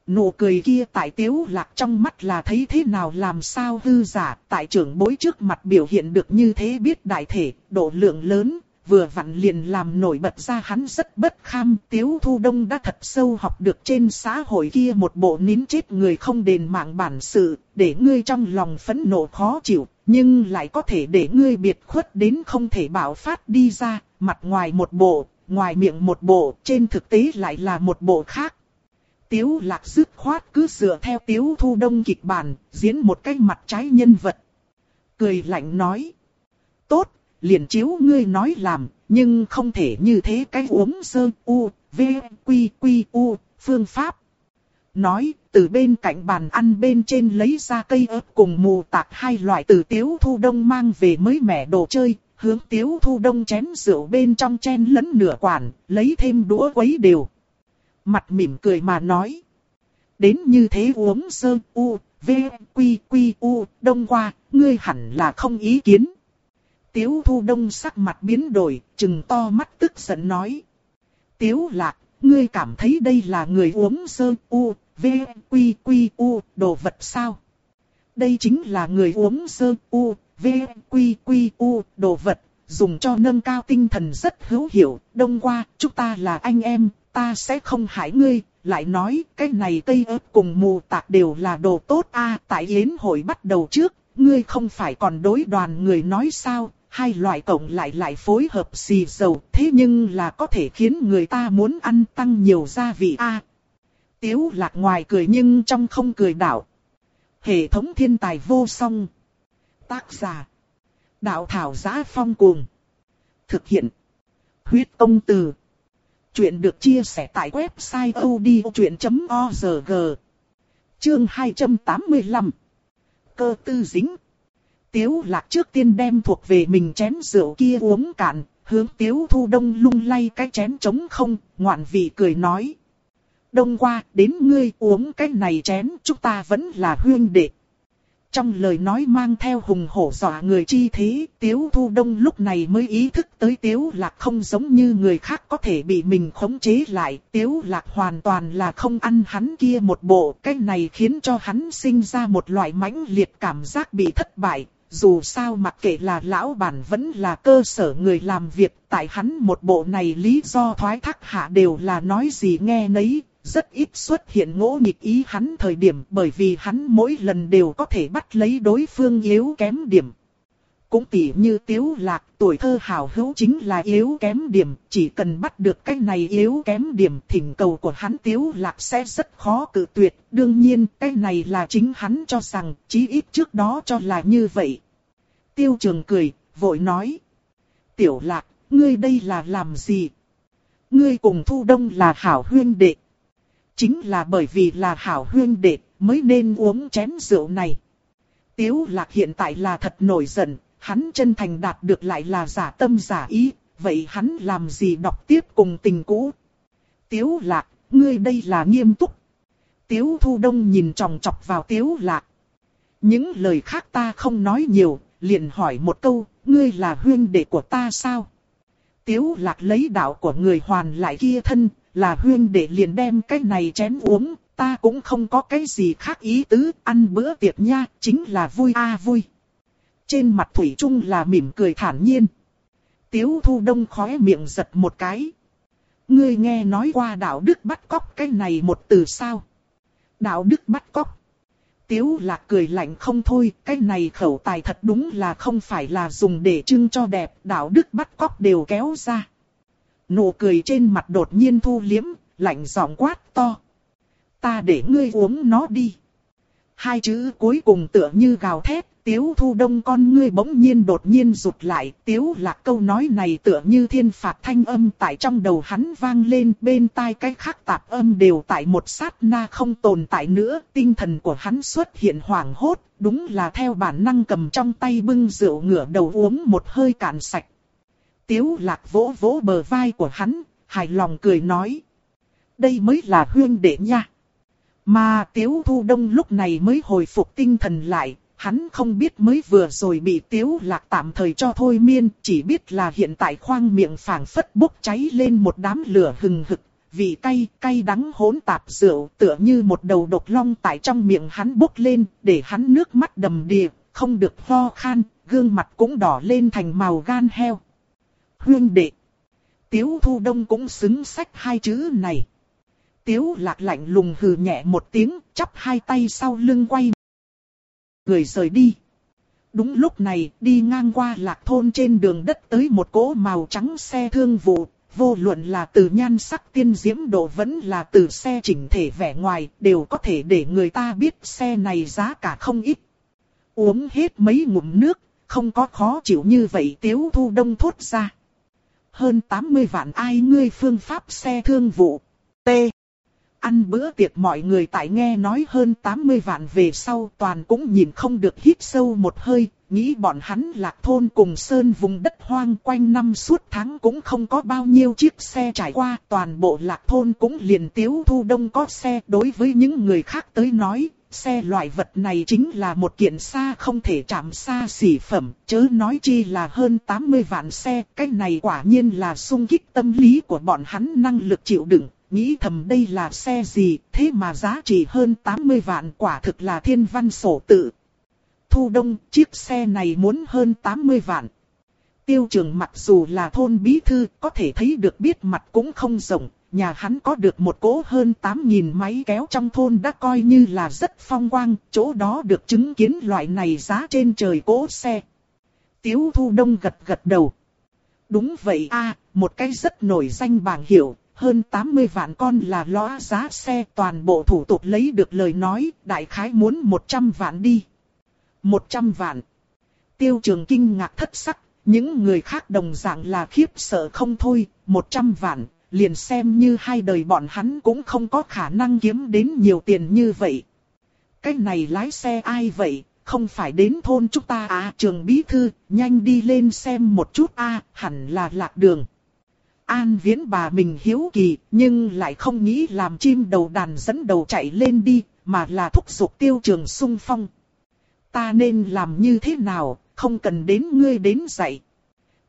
Nụ cười kia tại tiếu lạc trong mắt là thấy thế nào làm sao hư giả, tại trưởng bối trước mặt biểu hiện được như thế biết đại thể, độ lượng lớn, vừa vặn liền làm nổi bật ra hắn rất bất kham. Tiếu Thu Đông đã thật sâu học được trên xã hội kia một bộ nín chết người không đền mạng bản sự, để ngươi trong lòng phẫn nộ khó chịu, nhưng lại có thể để ngươi biệt khuất đến không thể bảo phát đi ra, mặt ngoài một bộ, ngoài miệng một bộ, trên thực tế lại là một bộ khác. Tiếu lạc dứt khoát cứ dựa theo tiếu thu đông kịch bản, diễn một cái mặt trái nhân vật. Cười lạnh nói. Tốt, liền chiếu ngươi nói làm, nhưng không thể như thế cái uống sơ u, v, quy, quy, u, phương pháp. Nói, từ bên cạnh bàn ăn bên trên lấy ra cây ớt cùng mù tạc hai loại từ tiếu thu đông mang về mới mẻ đồ chơi, hướng tiếu thu đông chén rượu bên trong chen lẫn nửa quản, lấy thêm đũa quấy đều. Mặt mỉm cười mà nói. Đến như thế uống sơ u, v, quy, quy, u, đông qua, ngươi hẳn là không ý kiến. Tiếu thu đông sắc mặt biến đổi, chừng to mắt tức giận nói. Tiếu lạc, ngươi cảm thấy đây là người uống sơ u, v, quy, quy, u, đồ vật sao? Đây chính là người uống sơ u, v, quy, quy, u, đồ vật, dùng cho nâng cao tinh thần rất hữu hiệu. Đông qua, chúng ta là anh em, ta sẽ không hại ngươi. Lại nói, cái này cây ớt cùng mù tạc đều là đồ tốt a tại yến hội bắt đầu trước, ngươi không phải còn đối đoàn người nói sao, hai loại cộng lại lại phối hợp xì dầu, thế nhưng là có thể khiến người ta muốn ăn tăng nhiều gia vị a. tiếu lạc ngoài cười nhưng trong không cười đảo. Hệ thống thiên tài vô song. Tác giả. Đạo thảo giá phong cuồng. Thực hiện. Huyết công từ. Chuyện được chia sẻ tại website odchuyện.org. Chương 285. Cơ tư dính. Tiếu lạc trước tiên đem thuộc về mình chén rượu kia uống cạn, hướng tiếu thu đông lung lay cái chén trống không, ngoạn vị cười nói. Đông qua, đến ngươi uống cái này chén, chúng ta vẫn là huyên đệ. Trong lời nói mang theo hùng hổ dọa người chi thế, Tiếu Thu Đông lúc này mới ý thức tới Tiếu Lạc không giống như người khác có thể bị mình khống chế lại. Tiếu Lạc hoàn toàn là không ăn hắn kia một bộ, cái này khiến cho hắn sinh ra một loại mãnh liệt cảm giác bị thất bại, dù sao mặc kệ là lão bản vẫn là cơ sở người làm việc, tại hắn một bộ này lý do thoái thác hạ đều là nói gì nghe nấy, rất ít xuất hiện ngỗ nghịch ý hắn thời điểm bởi vì hắn mỗi lần đều có thể bắt lấy đối phương yếu kém điểm. Cũng tỉ như tiếu lạc, tuổi thơ hào hữu chính là yếu kém điểm, chỉ cần bắt được cái này yếu kém điểm thỉnh cầu của hắn tiếu lạc sẽ rất khó cự tuyệt. Đương nhiên, cái này là chính hắn cho rằng, chí ít trước đó cho là như vậy. Tiêu trường cười, vội nói. Tiểu lạc, ngươi đây là làm gì? Ngươi cùng thu đông là hảo huyên đệ. Chính là bởi vì là hảo huyên đệ, mới nên uống chén rượu này. Tiếu lạc hiện tại là thật nổi giận, hắn chân thành đạt được lại là giả tâm giả ý, vậy hắn làm gì đọc tiếp cùng tình cũ. Tiếu lạc, ngươi đây là nghiêm túc. Tiếu thu đông nhìn tròng chọc vào tiếu lạc. Những lời khác ta không nói nhiều, liền hỏi một câu, ngươi là huyên đệ của ta sao? Tiếu lạc lấy đạo của người hoàn lại kia thân, là huyên đệ liền đem cái này chén uống, ta cũng không có cái gì khác ý tứ, ăn bữa tiệc nha, chính là vui a à vui. Trên mặt Thủy Trung là mỉm cười thản nhiên. Tiếu thu đông khóe miệng giật một cái. Ngươi nghe nói qua đạo đức bắt cóc cái này một từ sao? Đạo đức bắt cóc. Tiếu lạc cười lạnh không thôi, cái này khẩu tài thật đúng là không phải là dùng để trưng cho đẹp, đạo đức bắt cóc đều kéo ra. Nụ cười trên mặt đột nhiên thu liếm, lạnh giọng quát to. Ta để ngươi uống nó đi. Hai chữ cuối cùng tựa như gào thét, tiếu thu đông con ngươi bỗng nhiên đột nhiên rụt lại, tiếu lạc câu nói này tựa như thiên phạt thanh âm tại trong đầu hắn vang lên bên tai cái khác tạp âm đều tại một sát na không tồn tại nữa, tinh thần của hắn xuất hiện hoảng hốt, đúng là theo bản năng cầm trong tay bưng rượu ngửa đầu uống một hơi cạn sạch. Tiếu lạc vỗ vỗ bờ vai của hắn, hài lòng cười nói. Đây mới là huyên đệ nha. Mà Tiếu Thu Đông lúc này mới hồi phục tinh thần lại, hắn không biết mới vừa rồi bị tiếu lạc tạm thời cho thôi miên, chỉ biết là hiện tại khoang miệng phảng phất bốc cháy lên một đám lửa hừng hực, vị cay, cay đắng hỗn tạp rượu tựa như một đầu độc long tại trong miệng hắn bốc lên, để hắn nước mắt đầm đìa, không được ho khan, gương mặt cũng đỏ lên thành màu gan heo. Hương đệ. Tiếu thu đông cũng xứng sách hai chữ này. Tiếu lạc lạnh lùng hừ nhẹ một tiếng, chắp hai tay sau lưng quay. Người rời đi. Đúng lúc này, đi ngang qua lạc thôn trên đường đất tới một cỗ màu trắng xe thương vụ, vô luận là từ nhan sắc tiên diễm độ vẫn là từ xe chỉnh thể vẻ ngoài, đều có thể để người ta biết xe này giá cả không ít. Uống hết mấy ngụm nước, không có khó chịu như vậy tiếu thu đông thốt ra. Hơn 80 vạn ai ngươi phương pháp xe thương vụ. T. Ăn bữa tiệc mọi người tại nghe nói hơn 80 vạn về sau toàn cũng nhìn không được hít sâu một hơi, nghĩ bọn hắn lạc thôn cùng sơn vùng đất hoang quanh năm suốt tháng cũng không có bao nhiêu chiếc xe trải qua, toàn bộ lạc thôn cũng liền tiếu thu đông có xe đối với những người khác tới nói. Xe loại vật này chính là một kiện xa không thể chạm xa xỉ phẩm, chớ nói chi là hơn 80 vạn xe, cái này quả nhiên là sung kích tâm lý của bọn hắn năng lực chịu đựng, nghĩ thầm đây là xe gì, thế mà giá trị hơn 80 vạn quả thực là thiên văn sổ tự. Thu đông, chiếc xe này muốn hơn 80 vạn. Tiêu trường mặc dù là thôn bí thư, có thể thấy được biết mặt cũng không rộng, nhà hắn có được một cỗ hơn 8.000 máy kéo trong thôn đã coi như là rất phong quang, chỗ đó được chứng kiến loại này giá trên trời cỗ xe. Tiếu thu đông gật gật đầu. Đúng vậy a một cái rất nổi danh bảng hiệu, hơn 80 vạn con là lõa giá xe toàn bộ thủ tục lấy được lời nói, đại khái muốn 100 vạn đi. 100 vạn. Tiêu trường kinh ngạc thất sắc, những người khác đồng dạng là khiếp sợ không thôi, 100 vạn, liền xem như hai đời bọn hắn cũng không có khả năng kiếm đến nhiều tiền như vậy. Cái này lái xe ai vậy, không phải đến thôn chúng ta à trường bí thư, nhanh đi lên xem một chút a hẳn là lạc đường. An viễn bà mình hiếu kỳ, nhưng lại không nghĩ làm chim đầu đàn dẫn đầu chạy lên đi, mà là thúc giục tiêu trường sung phong. Ta nên làm như thế nào, không cần đến ngươi đến dạy.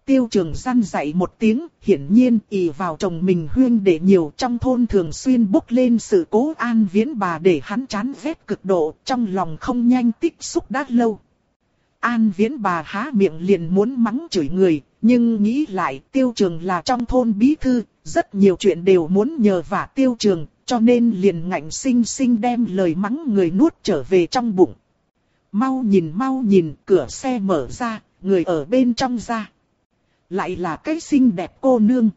Tiêu trường gian dạy một tiếng, hiển nhiên ỷ vào chồng mình huyên để nhiều trong thôn thường xuyên bốc lên sự cố an viễn bà để hắn chán ghét cực độ, trong lòng không nhanh tích xúc đã lâu. An viễn bà há miệng liền muốn mắng chửi người, nhưng nghĩ lại tiêu trường là trong thôn bí thư, rất nhiều chuyện đều muốn nhờ vả tiêu trường, cho nên liền ngạnh sinh sinh đem lời mắng người nuốt trở về trong bụng. Mau nhìn mau nhìn, cửa xe mở ra, người ở bên trong ra. Lại là cái xinh đẹp cô nương.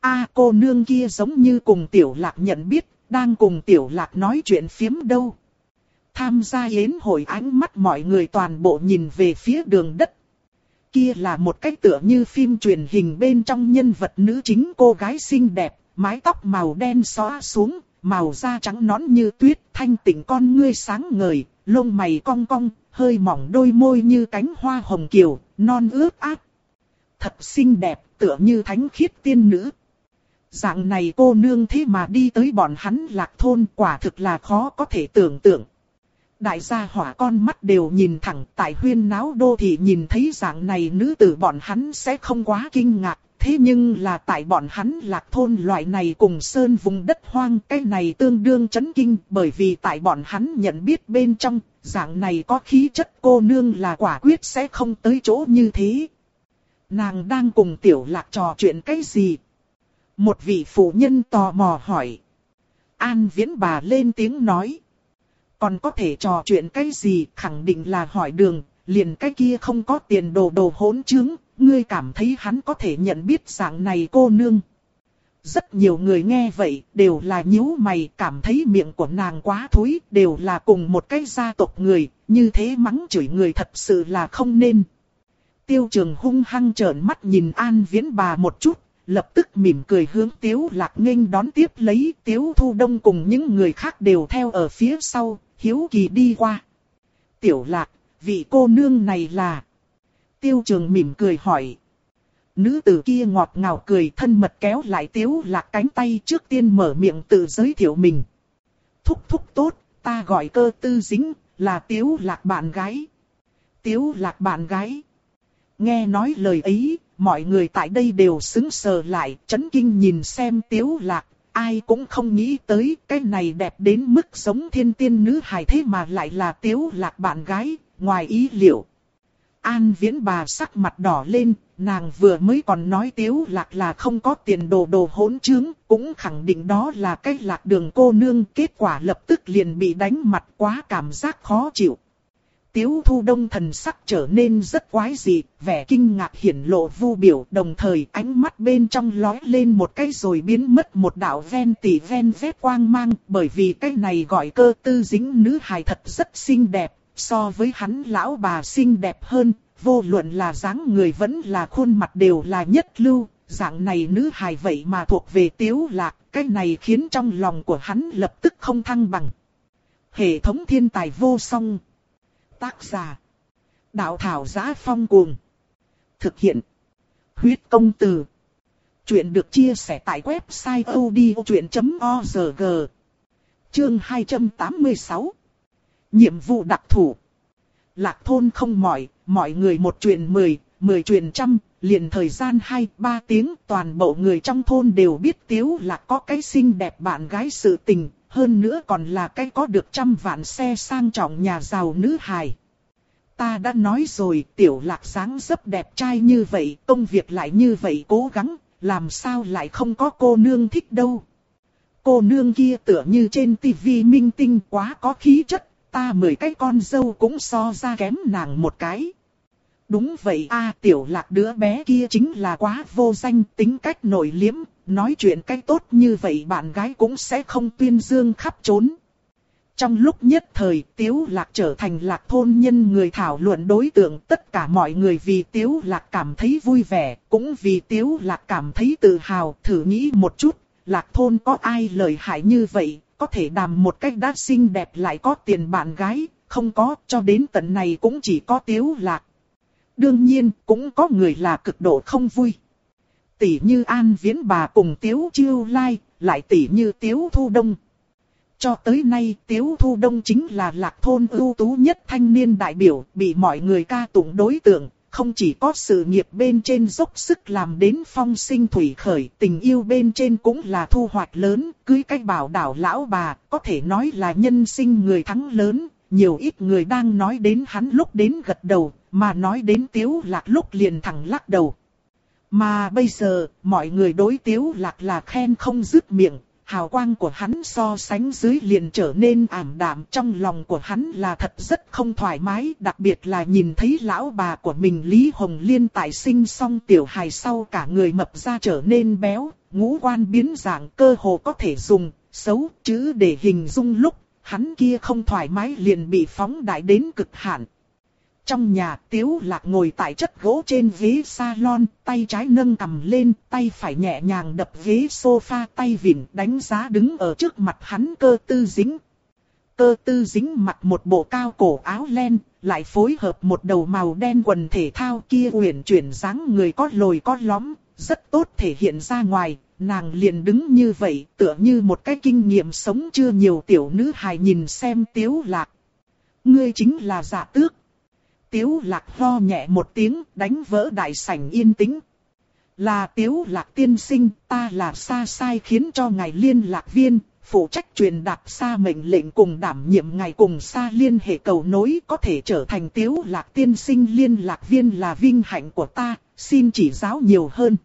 a cô nương kia giống như cùng tiểu lạc nhận biết, đang cùng tiểu lạc nói chuyện phiếm đâu. Tham gia yến hội ánh mắt mọi người toàn bộ nhìn về phía đường đất. Kia là một cách tựa như phim truyền hình bên trong nhân vật nữ chính cô gái xinh đẹp, mái tóc màu đen xóa xuống, màu da trắng nõn như tuyết, thanh tịnh con ngươi sáng ngời, lông mày cong cong, hơi mỏng đôi môi như cánh hoa hồng kiều, non ướt át. Thật xinh đẹp, tựa như thánh khiết tiên nữ. Dạng này cô nương thế mà đi tới bọn hắn lạc thôn quả thực là khó có thể tưởng tượng. Đại gia hỏa con mắt đều nhìn thẳng tại huyên náo đô thị nhìn thấy dạng này nữ tử bọn hắn sẽ không quá kinh ngạc. Thế nhưng là tại bọn hắn lạc thôn loại này cùng sơn vùng đất hoang cái này tương đương chấn kinh bởi vì tại bọn hắn nhận biết bên trong, dạng này có khí chất cô nương là quả quyết sẽ không tới chỗ như thế. Nàng đang cùng tiểu lạc trò chuyện cái gì? Một vị phụ nhân tò mò hỏi. An viễn bà lên tiếng nói. Còn có thể trò chuyện cái gì khẳng định là hỏi đường, liền cái kia không có tiền đồ đồ hỗn chứng, ngươi cảm thấy hắn có thể nhận biết dạng này cô nương. Rất nhiều người nghe vậy đều là nhíu mày cảm thấy miệng của nàng quá thối, đều là cùng một cái gia tộc người, như thế mắng chửi người thật sự là không nên. Tiêu trường hung hăng trợn mắt nhìn An Viễn bà một chút, lập tức mỉm cười hướng Tiếu Lạc nghênh đón tiếp lấy Tiếu Thu Đông cùng những người khác đều theo ở phía sau, hiếu kỳ đi qua. Tiểu Lạc, vị cô nương này là... Tiêu trường mỉm cười hỏi. Nữ tử kia ngọt ngào cười thân mật kéo lại Tiếu Lạc cánh tay trước tiên mở miệng tự giới thiệu mình. Thúc thúc tốt, ta gọi cơ tư dính, là tiếu lạc bạn gái. Tiếu lạc bạn gái. Nghe nói lời ấy, mọi người tại đây đều xứng sờ lại, chấn kinh nhìn xem tiếu lạc. Ai cũng không nghĩ tới cái này đẹp đến mức sống thiên tiên nữ hài thế mà lại là tiếu lạc bạn gái, ngoài ý liệu. An viễn bà sắc mặt đỏ lên, nàng vừa mới còn nói tiếu lạc là không có tiền đồ đồ hỗn trướng, cũng khẳng định đó là cái lạc đường cô nương, kết quả lập tức liền bị đánh mặt quá cảm giác khó chịu. Tiếu thu đông thần sắc trở nên rất quái dị, vẻ kinh ngạc hiển lộ vu biểu, đồng thời ánh mắt bên trong lói lên một cái rồi biến mất một đạo ven tỉ ven vết quang mang, bởi vì cái này gọi cơ tư dính nữ hài thật rất xinh đẹp, so với hắn lão bà xinh đẹp hơn, vô luận là dáng người vẫn là khuôn mặt đều là nhất lưu, dạng này nữ hài vậy mà thuộc về tiếu lạc, cái này khiến trong lòng của hắn lập tức không thăng bằng. Hệ thống thiên tài vô song. Tác giả. Đạo thảo giá phong cuồng. Thực hiện. Huyết công từ. Chuyện được chia sẻ tại website odchuyện.org. Chương 286. Nhiệm vụ đặc thủ. Lạc thôn không mỏi, mọi người một chuyện mười, mười chuyện trăm, liền thời gian hai, ba tiếng toàn bộ người trong thôn đều biết Tiếu Lạc có cái xinh đẹp bạn gái sự tình, hơn nữa còn là cái có được trăm vạn xe sang trọng nhà giàu nữ hài. Ta đã nói rồi, tiểu lạc sáng rất đẹp trai như vậy, công việc lại như vậy cố gắng, làm sao lại không có cô nương thích đâu. Cô nương kia tựa như trên tivi minh tinh quá có khí chất, ta mười cái con dâu cũng so ra kém nàng một cái. Đúng vậy a tiểu lạc đứa bé kia chính là quá vô danh tính cách nổi liếm, nói chuyện cách tốt như vậy bạn gái cũng sẽ không tuyên dương khắp trốn. Trong lúc nhất thời Tiếu Lạc trở thành lạc thôn nhân người thảo luận đối tượng tất cả mọi người vì Tiếu Lạc cảm thấy vui vẻ, cũng vì Tiếu Lạc cảm thấy tự hào, thử nghĩ một chút, lạc thôn có ai lợi hại như vậy, có thể đàm một cách đắt xinh đẹp lại có tiền bạn gái, không có, cho đến tận này cũng chỉ có Tiếu Lạc. Đương nhiên, cũng có người là cực độ không vui. Tỷ như An Viễn bà cùng Tiếu Chiêu Lai, lại tỷ như Tiếu Thu Đông. Cho tới nay Tiếu Thu Đông chính là lạc thôn ưu tú nhất thanh niên đại biểu, bị mọi người ca tụng đối tượng, không chỉ có sự nghiệp bên trên dốc sức làm đến phong sinh thủy khởi, tình yêu bên trên cũng là thu hoạch lớn, cưới cách bảo đảo lão bà, có thể nói là nhân sinh người thắng lớn, nhiều ít người đang nói đến hắn lúc đến gật đầu, mà nói đến tiếu lạc lúc liền thẳng lắc đầu. Mà bây giờ, mọi người đối tiếu lạc là khen không dứt miệng, hào quang của hắn so sánh dưới liền trở nên ảm đạm trong lòng của hắn là thật rất không thoải mái, đặc biệt là nhìn thấy lão bà của mình Lý Hồng Liên tại sinh xong tiểu hài sau cả người mập ra trở nên béo, ngũ quan biến dạng cơ hồ có thể dùng, xấu chữ để hình dung lúc, hắn kia không thoải mái liền bị phóng đại đến cực hạn. Trong nhà Tiếu Lạc ngồi tại chất gỗ trên ghế salon, tay trái nâng cầm lên, tay phải nhẹ nhàng đập ghế sofa tay vịn đánh giá đứng ở trước mặt hắn cơ tư dính. Cơ tư dính mặc một bộ cao cổ áo len, lại phối hợp một đầu màu đen quần thể thao kia uyển chuyển dáng người có lồi có lõm, rất tốt thể hiện ra ngoài. Nàng liền đứng như vậy, tựa như một cái kinh nghiệm sống chưa nhiều tiểu nữ hài nhìn xem Tiếu Lạc. Ngươi chính là giả tước. Tiếu lạc ho nhẹ một tiếng đánh vỡ đại sảnh yên tĩnh. Là tiếu lạc tiên sinh, ta là xa sai khiến cho ngài liên lạc viên, phụ trách truyền đạt xa mệnh lệnh cùng đảm nhiệm ngài cùng xa liên hệ cầu nối có thể trở thành tiếu lạc tiên sinh liên lạc viên là vinh hạnh của ta, xin chỉ giáo nhiều hơn.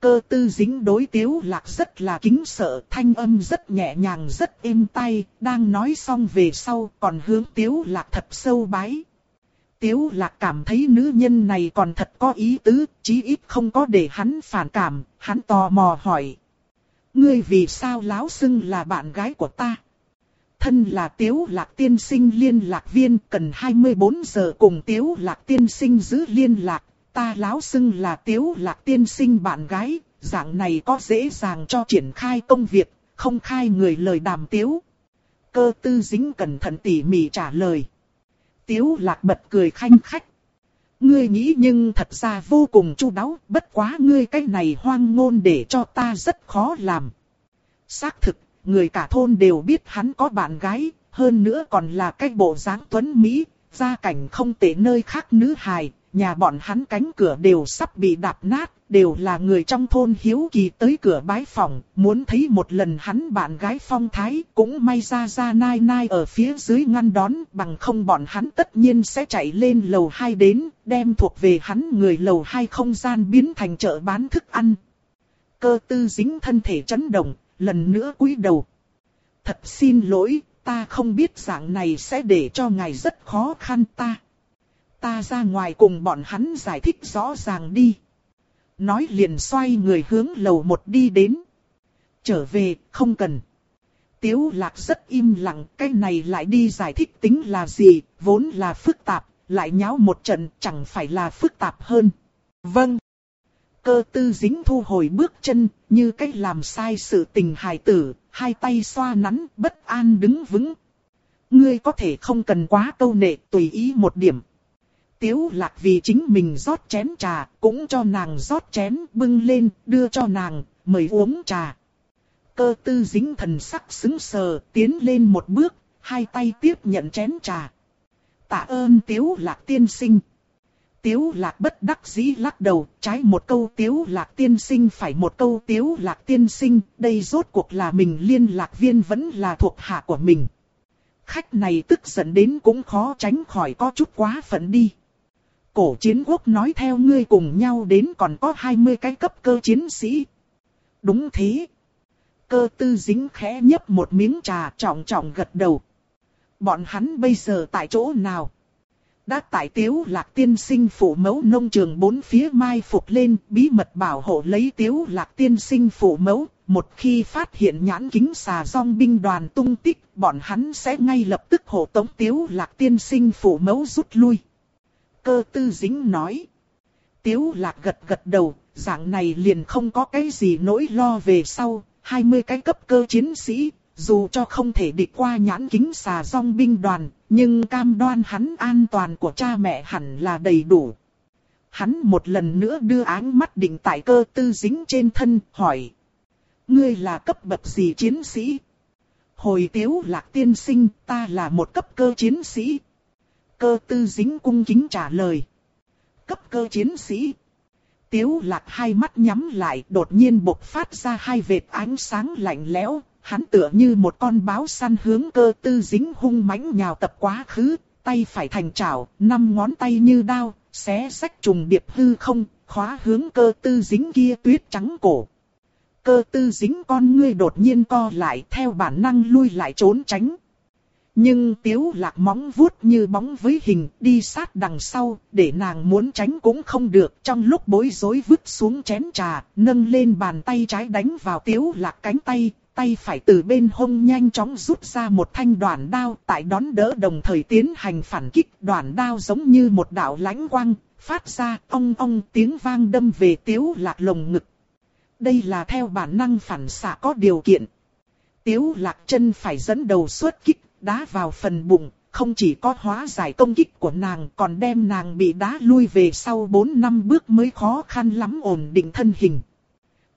Cơ tư dính đối tiếu lạc rất là kính sợ, thanh âm rất nhẹ nhàng rất êm tay, đang nói xong về sau còn hướng tiếu lạc thật sâu bái. Tiếu lạc cảm thấy nữ nhân này còn thật có ý tứ, chí ít không có để hắn phản cảm, hắn tò mò hỏi. Ngươi vì sao láo xưng là bạn gái của ta? Thân là tiếu lạc tiên sinh liên lạc viên cần 24 giờ cùng tiếu lạc tiên sinh giữ liên lạc, ta láo xưng là tiếu lạc tiên sinh bạn gái, dạng này có dễ dàng cho triển khai công việc, không khai người lời đàm tiếu. Cơ tư dính cẩn thận tỉ mỉ trả lời. Tiếu lạc bật cười khanh khách. Ngươi nghĩ nhưng thật ra vô cùng chu đáo, bất quá ngươi cái này hoang ngôn để cho ta rất khó làm. Xác thực, người cả thôn đều biết hắn có bạn gái, hơn nữa còn là cái bộ dáng tuấn Mỹ, gia cảnh không tệ nơi khác nữ hài, nhà bọn hắn cánh cửa đều sắp bị đạp nát, đều là người trong thôn hiếu kỳ tới cửa bái phòng, muốn thấy một lần hắn bạn gái phong thái, cũng may ra ra nai nai ở phía dưới ngăn đón, bằng không bọn hắn tất nhiên sẽ chạy lên lầu 2 đến, đem thuộc về hắn người lầu 2 không gian biến thành chợ bán thức ăn. Cơ tư dính thân thể chấn động, lần nữa cúi đầu. Thật xin lỗi, ta không biết dạng này sẽ để cho ngài rất khó khăn ta. Ta ra ngoài cùng bọn hắn giải thích rõ ràng đi. Nói liền xoay người hướng lầu một đi đến. Trở về, không cần. Tiếu lạc rất im lặng, cái này lại đi giải thích tính là gì, vốn là phức tạp, lại nháo một trận chẳng phải là phức tạp hơn. Vâng. Cơ tư dính thu hồi bước chân, như cách làm sai sự tình hài tử, hai tay xoa nắn, bất an đứng vững. Ngươi có thể không cần quá câu nệ, tùy ý một điểm. Tiếu lạc vì chính mình rót chén trà, cũng cho nàng rót chén bưng lên, đưa cho nàng, mời uống trà. Cơ tư dính thần sắc xứng sờ, tiến lên một bước, hai tay tiếp nhận chén trà. Tạ ơn tiếu lạc tiên sinh. Tiếu lạc bất đắc dĩ lắc đầu, trái một câu tiếu lạc tiên sinh phải một câu tiếu lạc tiên sinh, đây rốt cuộc là mình liên lạc viên vẫn là thuộc hạ của mình. Khách này tức giận đến cũng khó tránh khỏi có chút quá phận đi. Cổ chiến quốc nói theo ngươi cùng nhau đến còn có 20 cái cấp cơ chiến sĩ. Đúng thế. Cơ tư dính khẽ nhấp một miếng trà trọng trọng gật đầu. Bọn hắn bây giờ tại chỗ nào? Đã tại tiếu lạc tiên sinh phủ mẫu nông trường bốn phía mai phục lên bí mật bảo hộ lấy tiếu lạc tiên sinh phủ mẫu. Một khi phát hiện nhãn kính xà rong binh đoàn tung tích, bọn hắn sẽ ngay lập tức hộ tống tiếu lạc tiên sinh phủ mẫu rút lui. Cơ tư dính nói. Tiếu lạc gật gật đầu, dạng này liền không có cái gì nỗi lo về sau, 20 cái cấp cơ chiến sĩ, dù cho không thể địch qua nhãn kính xà rong binh đoàn, nhưng cam đoan hắn an toàn của cha mẹ hẳn là đầy đủ. Hắn một lần nữa đưa áng mắt định tại cơ tư dính trên thân, hỏi. Ngươi là cấp bậc gì chiến sĩ? Hồi tiếu lạc tiên sinh, ta là một cấp cơ chiến sĩ. Cơ tư dính cung kính trả lời. Cấp cơ chiến sĩ. Tiếu lạc hai mắt nhắm lại đột nhiên bộc phát ra hai vệt ánh sáng lạnh lẽo, hắn tựa như một con báo săn hướng cơ tư dính hung mãnh nhào tập quá khứ, tay phải thành chảo, năm ngón tay như đao, xé sách trùng điệp hư không, khóa hướng cơ tư dính kia tuyết trắng cổ. Cơ tư dính con ngươi đột nhiên co lại theo bản năng lui lại trốn tránh. Nhưng tiếu lạc móng vuốt như bóng với hình đi sát đằng sau, để nàng muốn tránh cũng không được. Trong lúc bối rối vứt xuống chén trà, nâng lên bàn tay trái đánh vào tiếu lạc cánh tay, tay phải từ bên hông nhanh chóng rút ra một thanh đoạn đao tại đón đỡ đồng thời tiến hành phản kích. Đoạn đao giống như một đạo lãnh quang, phát ra ong ong tiếng vang đâm về tiếu lạc lồng ngực. Đây là theo bản năng phản xạ có điều kiện. Tiếu lạc chân phải dẫn đầu xuất kích, đá vào phần bụng, không chỉ có hóa giải công kích của nàng còn đem nàng bị đá lui về sau 4 năm bước mới khó khăn lắm ổn định thân hình.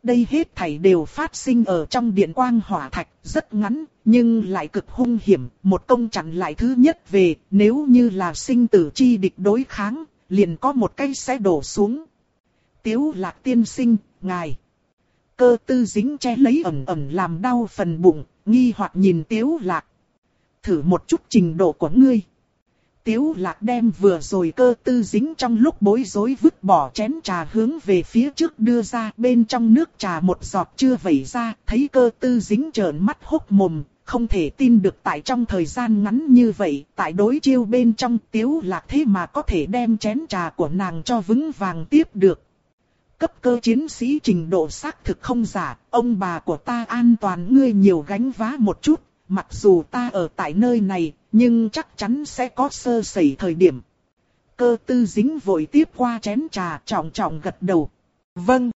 Đây hết thảy đều phát sinh ở trong điện quang hỏa thạch, rất ngắn, nhưng lại cực hung hiểm, một công chặn lại thứ nhất về, nếu như là sinh tử chi địch đối kháng, liền có một cây sẽ đổ xuống. Tiếu lạc tiên sinh, ngài. Cơ tư dính che lấy ẩm ẩm làm đau phần bụng, nghi hoặc nhìn tiếu lạc thử một chút trình độ của ngươi. Tiếu lạc đem vừa rồi cơ tư dính trong lúc bối rối vứt bỏ chén trà hướng về phía trước đưa ra bên trong nước trà một giọt chưa vẩy ra, thấy cơ tư dính trợn mắt hốc mồm, không thể tin được tại trong thời gian ngắn như vậy, tại đối chiêu bên trong tiếu lạc thế mà có thể đem chén trà của nàng cho vững vàng tiếp được. Cấp cơ chiến sĩ trình độ xác thực không giả, ông bà của ta an toàn ngươi nhiều gánh vá một chút, mặc dù ta ở tại nơi này, nhưng chắc chắn sẽ có sơ sẩy thời điểm. Cơ tư dính vội tiếp qua chén trà trọng trọng gật đầu. Vâng.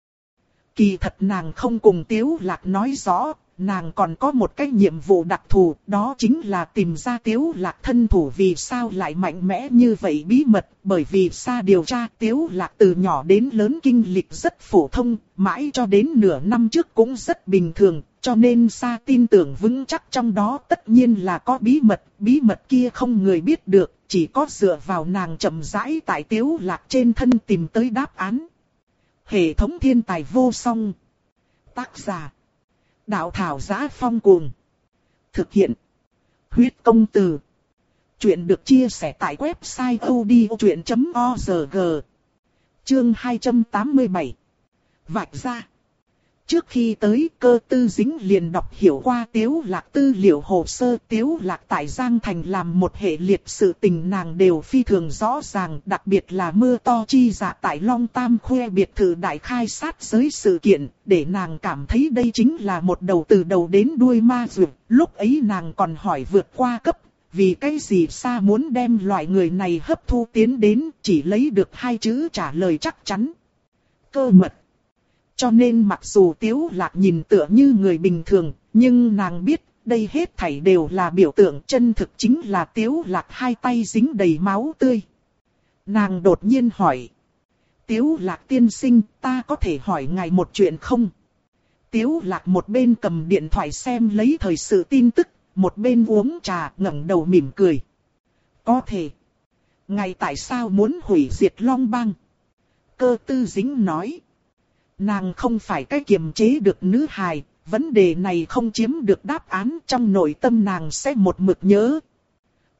Kỳ thật nàng không cùng Tiếu Lạc nói rõ, nàng còn có một cái nhiệm vụ đặc thù, đó chính là tìm ra tiếu lạc thân thủ vì sao lại mạnh mẽ như vậy bí mật, bởi vì xa điều tra tiếu lạc từ nhỏ đến lớn kinh lịch rất phổ thông, mãi cho đến nửa năm trước cũng rất bình thường, cho nên xa tin tưởng vững chắc trong đó tất nhiên là có bí mật, bí mật kia không người biết được, chỉ có dựa vào nàng chậm rãi tại tiếu lạc trên thân tìm tới đáp án. Hệ thống thiên tài vô song. Tác giả Đạo thảo giá phong cuồng. Thực hiện. Huyết công từ. Chuyện được chia sẻ tại website odchuyện.org. Chương 287. Vạch ra. Trước khi tới, cơ tư dính liền đọc hiểu qua tiếu lạc tư liệu hồ sơ. Tiếu lạc tại Giang Thành làm một hệ liệt sự tình nàng đều phi thường rõ ràng, đặc biệt là mưa to chi dạ tại Long Tam khoe biệt thự đại khai sát giới sự kiện, để nàng cảm thấy đây chính là một đầu từ đầu đến đuôi ma dược. Lúc ấy nàng còn hỏi vượt qua cấp, vì cái gì xa muốn đem loại người này hấp thu tiến đến, chỉ lấy được hai chữ trả lời chắc chắn. Cơ mật cho nên mặc dù Tiếu Lạc nhìn tựa như người bình thường, nhưng nàng biết đây hết thảy đều là biểu tượng chân thực chính là Tiếu Lạc hai tay dính đầy máu tươi. Nàng đột nhiên hỏi. Tiếu Lạc tiên sinh, ta có thể hỏi ngài một chuyện không? Tiếu Lạc một bên cầm điện thoại xem lấy thời sự tin tức, một bên uống trà ngẩng đầu mỉm cười. Có thể. Ngài tại sao muốn hủy diệt Long Bang? Cơ tư dính nói. Nàng không phải cái kiềm chế được nữ hài, vấn đề này không chiếm được đáp án trong nội tâm nàng sẽ một mực nhớ.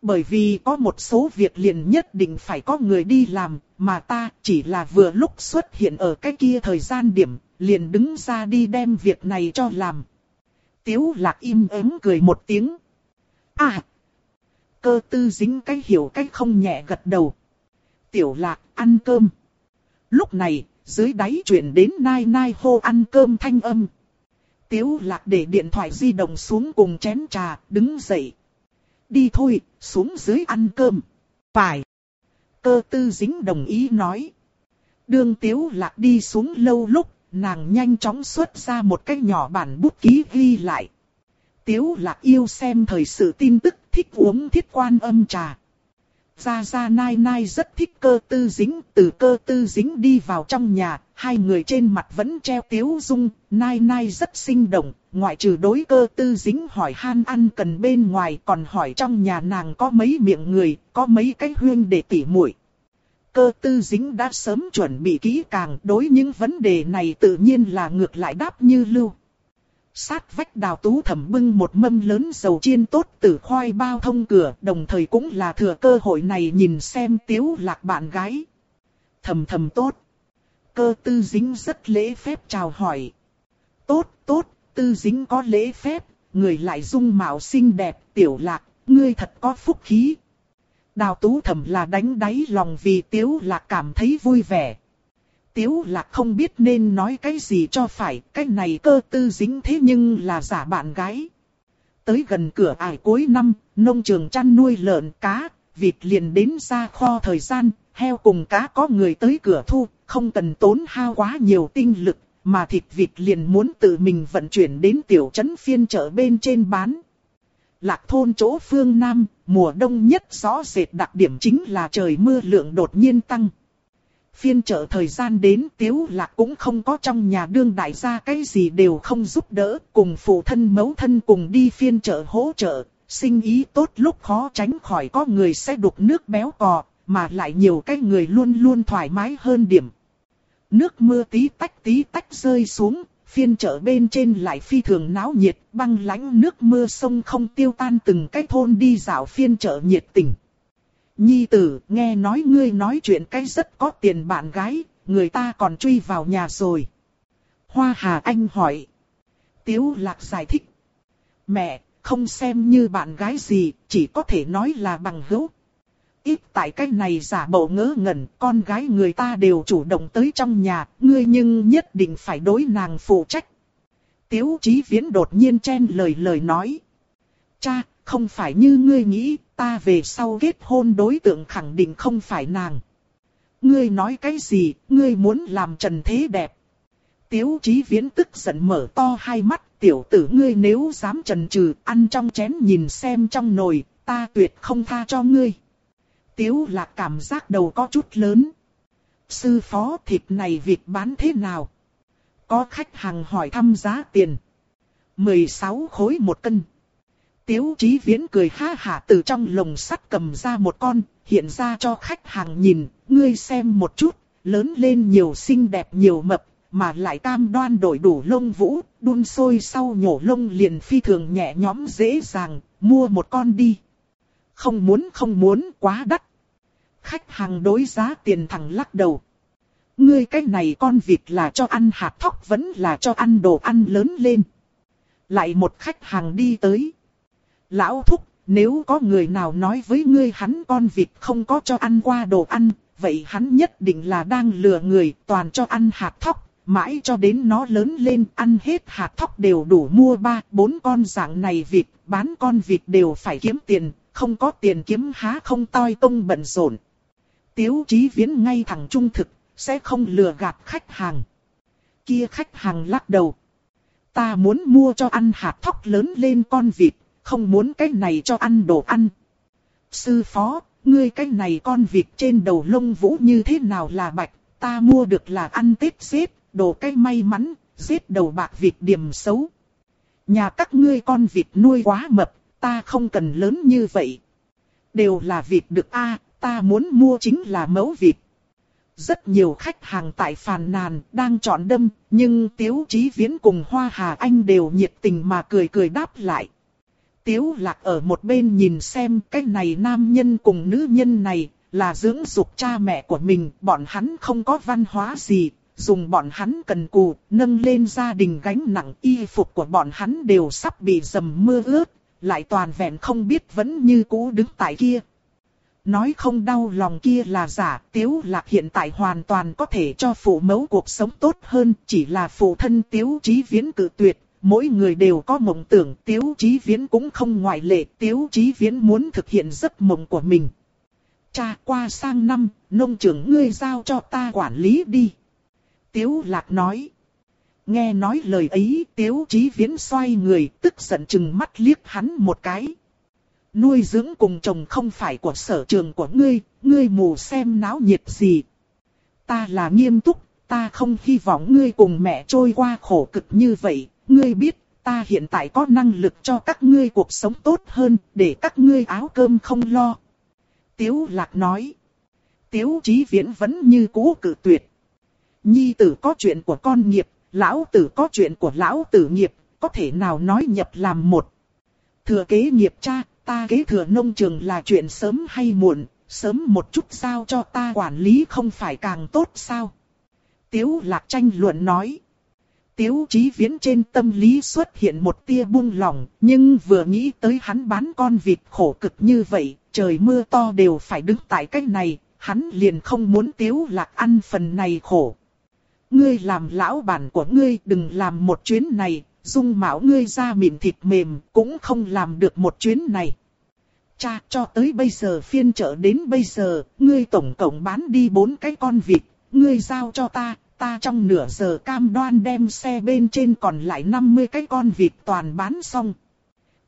Bởi vì có một số việc liền nhất định phải có người đi làm, mà ta chỉ là vừa lúc xuất hiện ở cái kia thời gian điểm, liền đứng ra đi đem việc này cho làm. Tiếu lạc im ắng cười một tiếng. À! Cơ tư dính cái hiểu cách không nhẹ gật đầu. Tiểu lạc ăn cơm. Lúc này, dưới đáy chuyển đến nai nai hô ăn cơm thanh âm. Tiếu lạc để điện thoại di động xuống cùng chén trà, đứng dậy. Đi thôi, xuống dưới ăn cơm. Phải. Cơ tư dính đồng ý nói. Đường tiếu lạc đi xuống lâu lúc, nàng nhanh chóng xuất ra một cái nhỏ bản bút ký ghi lại. Tiếu lạc yêu xem thời sự tin tức, thích uống thiết quan âm trà. Gia Gia Nai Nai rất thích cơ tư dính, từ cơ tư dính đi vào trong nhà, hai người trên mặt vẫn treo tiếu dung, Nai Nai rất sinh động, ngoại trừ đối cơ tư dính hỏi han ăn cần bên ngoài còn hỏi trong nhà nàng có mấy miệng người, có mấy cái huyên để tỉ muội. Cơ tư dính đã sớm chuẩn bị kỹ càng đối những vấn đề này tự nhiên là ngược lại đáp như lưu. Sát vách đào tú thẩm bưng một mâm lớn dầu chiên tốt từ khoai bao thông cửa, đồng thời cũng là thừa cơ hội này nhìn xem tiếu lạc bạn gái. Thầm thầm tốt. Cơ tư dính rất lễ phép chào hỏi. Tốt, tốt, tư dính có lễ phép, người lại dung mạo xinh đẹp, tiểu lạc, ngươi thật có phúc khí. Đào tú thẩm là đánh đáy lòng vì tiếu lạc cảm thấy vui vẻ. Tiếu lạc không biết nên nói cái gì cho phải, cái này cơ tư dính thế nhưng là giả bạn gái. Tới gần cửa ải cuối năm, nông trường chăn nuôi lợn cá, vịt liền đến ra kho thời gian, heo cùng cá có người tới cửa thu, không cần tốn hao quá nhiều tinh lực, mà thịt vịt liền muốn tự mình vận chuyển đến tiểu trấn phiên chợ bên trên bán. Lạc thôn chỗ phương Nam, mùa đông nhất rõ rệt đặc điểm chính là trời mưa lượng đột nhiên tăng phiên trợ thời gian đến tiếu lạc cũng không có trong nhà đương đại gia cái gì đều không giúp đỡ, cùng phụ thân mẫu thân cùng đi phiên trợ hỗ trợ, sinh ý tốt lúc khó tránh khỏi có người sẽ đục nước béo cò, mà lại nhiều cái người luôn luôn thoải mái hơn điểm. Nước mưa tí tách tí tách rơi xuống, phiên chợ bên trên lại phi thường náo nhiệt, băng lãnh nước mưa sông không tiêu tan từng cái thôn đi dạo phiên chợ nhiệt tình. Nhi tử, nghe nói ngươi nói chuyện cái rất có tiền bạn gái, người ta còn truy vào nhà rồi. Hoa Hà Anh hỏi. Tiếu Lạc giải thích. Mẹ, không xem như bạn gái gì, chỉ có thể nói là bằng hữu. Ít tại cái này giả bộ ngớ ngẩn, con gái người ta đều chủ động tới trong nhà, ngươi nhưng nhất định phải đối nàng phụ trách. Tiếu Chí Viễn đột nhiên chen lời lời nói. Cha, không phải như ngươi nghĩ, ta về sau kết hôn đối tượng khẳng định không phải nàng. Ngươi nói cái gì, ngươi muốn làm trần thế đẹp. Tiếu chí viễn tức giận mở to hai mắt, tiểu tử ngươi nếu dám trần trừ, ăn trong chén nhìn xem trong nồi, ta tuyệt không tha cho ngươi. Tiếu là cảm giác đầu có chút lớn. Sư phó thịt này việc bán thế nào? Có khách hàng hỏi thăm giá tiền. 16 khối một cân. Tiếu chí viễn cười ha hả từ trong lồng sắt cầm ra một con, hiện ra cho khách hàng nhìn, ngươi xem một chút, lớn lên nhiều xinh đẹp nhiều mập, mà lại cam đoan đổi đủ lông vũ, đun sôi sau nhổ lông liền phi thường nhẹ nhõm dễ dàng, mua một con đi. Không muốn không muốn quá đắt. Khách hàng đối giá tiền thẳng lắc đầu. Ngươi cái này con vịt là cho ăn hạt thóc vẫn là cho ăn đồ ăn lớn lên. Lại một khách hàng đi tới. Lão thúc, nếu có người nào nói với ngươi hắn con vịt không có cho ăn qua đồ ăn, vậy hắn nhất định là đang lừa người toàn cho ăn hạt thóc, mãi cho đến nó lớn lên ăn hết hạt thóc đều đủ mua ba, bốn con dạng này vịt, bán con vịt đều phải kiếm tiền, không có tiền kiếm há không toi tung bận rộn. Tiếu chí viễn ngay thẳng trung thực, sẽ không lừa gạt khách hàng. Kia khách hàng lắc đầu. Ta muốn mua cho ăn hạt thóc lớn lên con vịt, không muốn cái này cho ăn đồ ăn. Sư phó, ngươi cái này con vịt trên đầu lông vũ như thế nào là bạch, ta mua được là ăn tết xếp, đồ cái may mắn, giết đầu bạc vịt điểm xấu. Nhà các ngươi con vịt nuôi quá mập, ta không cần lớn như vậy. Đều là vịt được a, ta muốn mua chính là mẫu vịt. Rất nhiều khách hàng tại phàn nàn đang chọn đâm, nhưng Tiếu Chí Viễn cùng Hoa Hà Anh đều nhiệt tình mà cười cười đáp lại. Tiếu Lạc ở một bên nhìn xem cái này nam nhân cùng nữ nhân này là dưỡng dục cha mẹ của mình, bọn hắn không có văn hóa gì, dùng bọn hắn cần cù, nâng lên gia đình gánh nặng y phục của bọn hắn đều sắp bị dầm mưa ướt, lại toàn vẹn không biết vẫn như cũ đứng tại kia. Nói không đau lòng kia là giả, Tiếu Lạc hiện tại hoàn toàn có thể cho phụ mẫu cuộc sống tốt hơn, chỉ là phụ thân Tiếu Chí Viễn cự tuyệt, mỗi người đều có mộng tưởng, Tiếu Chí Viễn cũng không ngoại lệ, Tiếu Chí Viễn muốn thực hiện giấc mộng của mình. Cha qua sang năm, nông trưởng ngươi giao cho ta quản lý đi. Tiếu Lạc nói. Nghe nói lời ấy, Tiếu Chí Viễn xoay người, tức giận chừng mắt liếc hắn một cái. Nuôi dưỡng cùng chồng không phải của sở trường của ngươi, ngươi mù xem náo nhiệt gì. Ta là nghiêm túc, ta không hy vọng ngươi cùng mẹ trôi qua khổ cực như vậy, ngươi biết, ta hiện tại có năng lực cho các ngươi cuộc sống tốt hơn, để các ngươi áo cơm không lo. Tiếu Lạc nói. Tiếu Chí Viễn vẫn như cũ cử tuyệt. Nhi tử có chuyện của con nghiệp, lão tử có chuyện của lão tử nghiệp, có thể nào nói nhập làm một. Thừa kế nghiệp cha, ta kế thừa nông trường là chuyện sớm hay muộn, sớm một chút sao cho ta quản lý không phải càng tốt sao? Tiếu lạc tranh luận nói. Tiếu chí viễn trên tâm lý xuất hiện một tia buông lỏng, nhưng vừa nghĩ tới hắn bán con vịt khổ cực như vậy, trời mưa to đều phải đứng tại cách này, hắn liền không muốn tiếu lạc ăn phần này khổ. Ngươi làm lão bản của ngươi đừng làm một chuyến này, dung mạo ngươi ra mịn thịt mềm cũng không làm được một chuyến này. Cha cho tới bây giờ phiên chợ đến bây giờ, ngươi tổng cộng bán đi bốn cái con vịt, ngươi giao cho ta, ta trong nửa giờ cam đoan đem xe bên trên còn lại 50 cái con vịt toàn bán xong.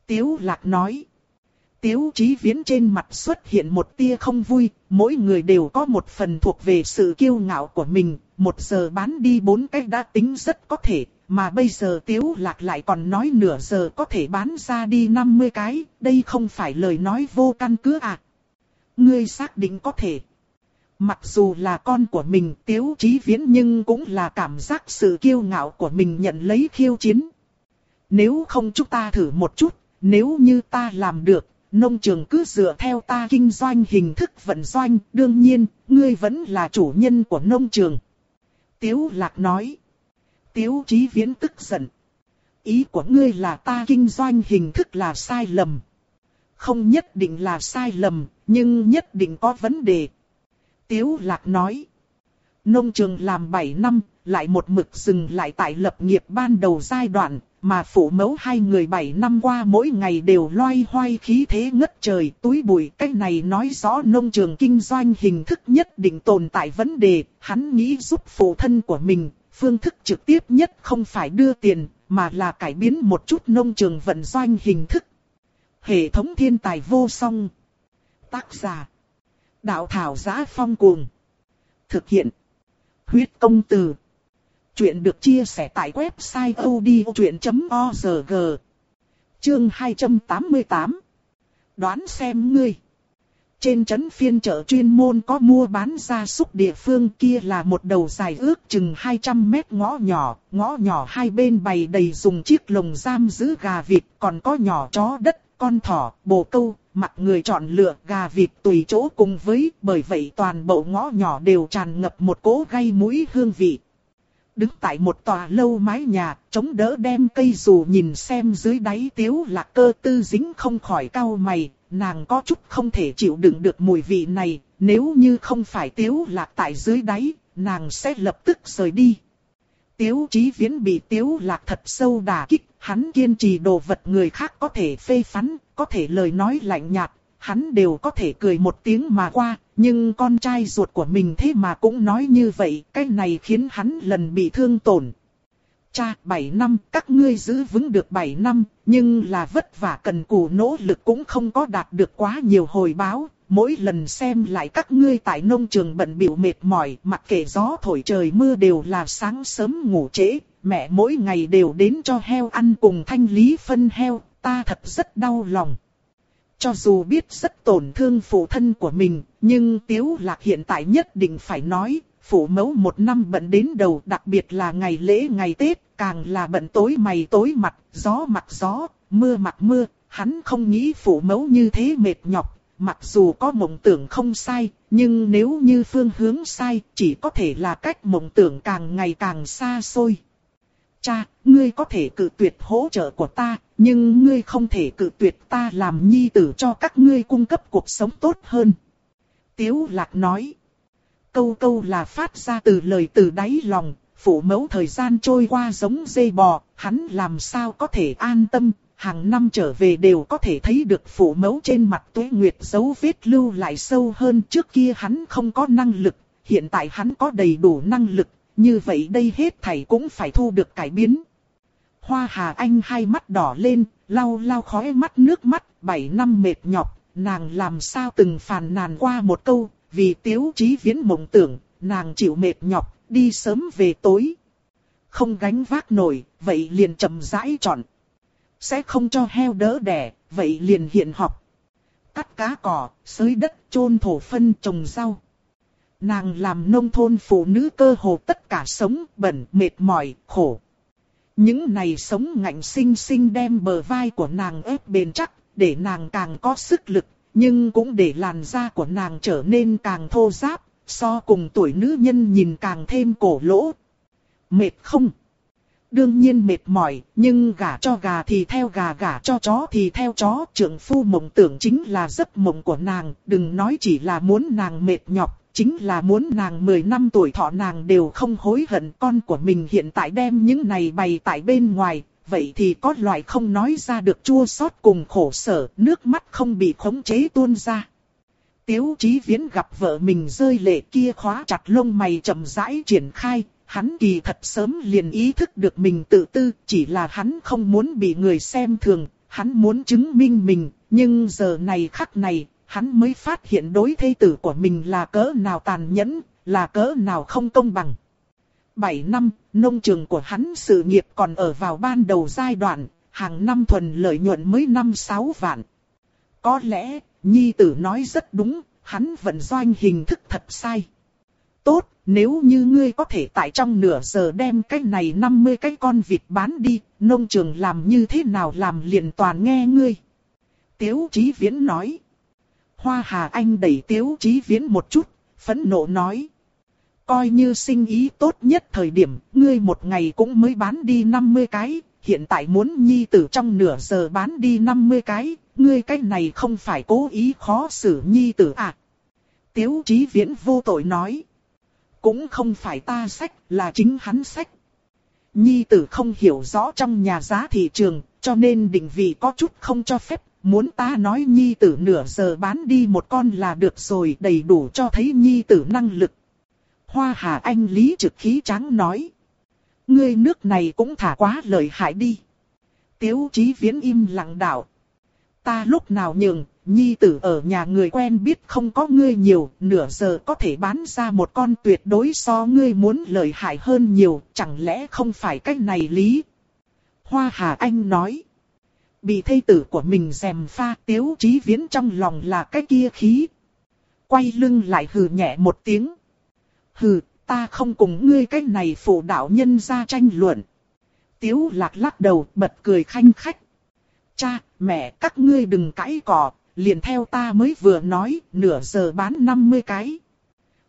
Tiếu lạc nói. Tiếu chí viễn trên mặt xuất hiện một tia không vui, mỗi người đều có một phần thuộc về sự kiêu ngạo của mình, một giờ bán đi bốn cái đã tính rất có thể, mà bây giờ tiếu lạc lại còn nói nửa giờ có thể bán ra đi 50 cái, đây không phải lời nói vô căn cứ à. Ngươi xác định có thể. Mặc dù là con của mình tiếu chí viễn nhưng cũng là cảm giác sự kiêu ngạo của mình nhận lấy khiêu chiến. Nếu không chúng ta thử một chút, nếu như ta làm được, nông trường cứ dựa theo ta kinh doanh hình thức vận doanh, đương nhiên, ngươi vẫn là chủ nhân của nông trường. Tiếu lạc nói. Tiếu chí viễn tức giận. Ý của ngươi là ta kinh doanh hình thức là sai lầm. Không nhất định là sai lầm, nhưng nhất định có vấn đề. Tiếu lạc nói. Nông trường làm 7 năm, lại một mực dừng lại tại lập nghiệp ban đầu giai đoạn, mà phụ mẫu hai người 7 năm qua mỗi ngày đều loay hoay khí thế ngất trời túi bụi. Cái này nói rõ nông trường kinh doanh hình thức nhất định tồn tại vấn đề, hắn nghĩ giúp phụ thân của mình, phương thức trực tiếp nhất không phải đưa tiền, mà là cải biến một chút nông trường vận doanh hình thức. Hệ thống thiên tài vô song. Tác giả. Đạo thảo giá phong cuồng. Thực hiện. Huyết công từ. Chuyện được chia sẻ tại website odchuyện.org. Chương 288. Đoán xem ngươi. Trên trấn phiên chợ chuyên môn có mua bán gia súc địa phương kia là một đầu dài ước chừng 200 mét ngõ nhỏ, ngõ nhỏ hai bên bày đầy dùng chiếc lồng giam giữ gà vịt, còn có nhỏ chó đất, con thỏ, bồ câu, mặc người chọn lựa gà vịt tùy chỗ cùng với, bởi vậy toàn bộ ngõ nhỏ đều tràn ngập một cỗ gây mũi hương vị. Đứng tại một tòa lâu mái nhà, chống đỡ đem cây dù nhìn xem dưới đáy tiếu lạc cơ tư dính không khỏi cau mày, nàng có chút không thể chịu đựng được mùi vị này, nếu như không phải tiếu lạc tại dưới đáy, nàng sẽ lập tức rời đi. Tiếu chí viễn bị tiếu lạc thật sâu đả kích, hắn kiên trì đồ vật người khác có thể phê phán, có thể lời nói lạnh nhạt, hắn đều có thể cười một tiếng mà qua, nhưng con trai ruột của mình thế mà cũng nói như vậy, cái này khiến hắn lần bị thương tổn. Cha, 7 năm, các ngươi giữ vững được 7 năm, nhưng là vất vả cần cù nỗ lực cũng không có đạt được quá nhiều hồi báo. Mỗi lần xem lại các ngươi tại nông trường bận biểu mệt mỏi, mặc kệ gió thổi trời mưa đều là sáng sớm ngủ trễ, mẹ mỗi ngày đều đến cho heo ăn cùng thanh lý phân heo, ta thật rất đau lòng. Cho dù biết rất tổn thương phụ thân của mình, nhưng Tiếu Lạc hiện tại nhất định phải nói, phụ mẫu một năm bận đến đầu đặc biệt là ngày lễ ngày Tết, càng là bận tối mày tối mặt, gió mặt gió, mưa mặt mưa, hắn không nghĩ phụ mẫu như thế mệt nhọc, mặc dù có mộng tưởng không sai, nhưng nếu như phương hướng sai, chỉ có thể là cách mộng tưởng càng ngày càng xa xôi. Cha, ngươi có thể cự tuyệt hỗ trợ của ta, nhưng ngươi không thể cự tuyệt ta làm nhi tử cho các ngươi cung cấp cuộc sống tốt hơn. Tiếu lạc nói. Câu câu là phát ra từ lời từ đáy lòng, phủ mẫu thời gian trôi qua giống dây bò, hắn làm sao có thể an tâm, hàng năm trở về đều có thể thấy được phủ mẫu trên mặt tuế nguyệt dấu vết lưu lại sâu hơn trước kia hắn không có năng lực, hiện tại hắn có đầy đủ năng lực, như vậy đây hết thảy cũng phải thu được cải biến. Hoa Hà Anh hai mắt đỏ lên, lau lau khói mắt nước mắt, bảy năm mệt nhọc, nàng làm sao từng phàn nàn qua một câu, vì tiếu chí viễn mộng tưởng, nàng chịu mệt nhọc, đi sớm về tối. Không gánh vác nổi, vậy liền chậm rãi chọn. Sẽ không cho heo đỡ đẻ, vậy liền hiện học. Cắt cá cỏ, xới đất, chôn thổ phân trồng rau. Nàng làm nông thôn phụ nữ cơ hồ tất cả sống bẩn, mệt mỏi, khổ. Những này sống ngạnh sinh sinh đem bờ vai của nàng ép bền chắc, để nàng càng có sức lực, nhưng cũng để làn da của nàng trở nên càng thô ráp, so cùng tuổi nữ nhân nhìn càng thêm cổ lỗ. Mệt không? Đương nhiên mệt mỏi, nhưng gả cho gà thì theo gà gả cho chó thì theo chó. Trưởng phu mộng tưởng chính là giấc mộng của nàng, đừng nói chỉ là muốn nàng mệt nhọc, chính là muốn nàng 10 năm tuổi thọ nàng đều không hối hận con của mình hiện tại đem những này bày tại bên ngoài, vậy thì có loại không nói ra được chua xót cùng khổ sở, nước mắt không bị khống chế tuôn ra. Tiếu chí viễn gặp vợ mình rơi lệ kia khóa chặt lông mày chậm rãi triển khai, hắn kỳ thật sớm liền ý thức được mình tự tư, chỉ là hắn không muốn bị người xem thường, hắn muốn chứng minh mình, nhưng giờ này khắc này, hắn mới phát hiện đối thê tử của mình là cỡ nào tàn nhẫn, là cỡ nào không công bằng. 7 năm, nông trường của hắn sự nghiệp còn ở vào ban đầu giai đoạn, hàng năm thuần lợi nhuận mới 5-6 vạn. Có lẽ, Nhi tử nói rất đúng, hắn vận doanh hình thức thật sai. Tốt, nếu như ngươi có thể tại trong nửa giờ đem cái này 50 cái con vịt bán đi, nông trường làm như thế nào làm liền toàn nghe ngươi. Tiếu Chí Viễn nói. Hoa Hà Anh đẩy Tiếu Chí Viễn một chút, phẫn nộ nói. Coi như sinh ý tốt nhất thời điểm, ngươi một ngày cũng mới bán đi 50 cái, hiện tại muốn nhi tử trong nửa giờ bán đi 50 cái, ngươi cái này không phải cố ý khó xử nhi tử à. Tiếu Chí Viễn vô tội nói. Cũng không phải ta sách, là chính hắn sách. Nhi tử không hiểu rõ trong nhà giá thị trường, cho nên định vị có chút không cho phép. Muốn ta nói nhi tử nửa giờ bán đi một con là được rồi đầy đủ cho thấy nhi tử năng lực. Hoa Hà Anh Lý trực khí trắng nói. Ngươi nước này cũng thả quá lợi hại đi. Tiếu chí viễn im lặng đạo. Ta lúc nào nhường, nhi tử ở nhà người quen biết không có ngươi nhiều, nửa giờ có thể bán ra một con tuyệt đối so ngươi muốn lợi hại hơn nhiều, chẳng lẽ không phải cách này lý? Hoa Hà Anh nói. Bị thây tử của mình dèm pha tiếu chí viễn trong lòng là cái kia khí. Quay lưng lại hừ nhẹ một tiếng. Hừ, ta không cùng ngươi cách này phụ đạo nhân ra tranh luận. Tiếu lạc lắc đầu bật cười khanh khách. Cha, mẹ các ngươi đừng cãi cỏ, liền theo ta mới vừa nói, nửa giờ bán 50 cái.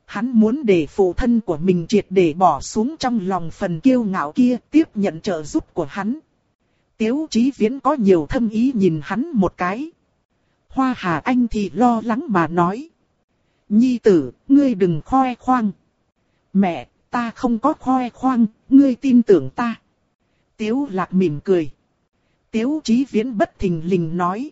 Hắn muốn để phụ thân của mình triệt để bỏ xuống trong lòng phần kiêu ngạo kia, tiếp nhận trợ giúp của hắn. Tiếu chí viễn có nhiều thâm ý nhìn hắn một cái. Hoa Hà Anh thì lo lắng mà nói. Nhi tử, ngươi đừng khoe khoang. Mẹ, ta không có khoe khoang, ngươi tin tưởng ta. Tiếu lạc mỉm cười. Tiếu chí viễn bất thình lình nói.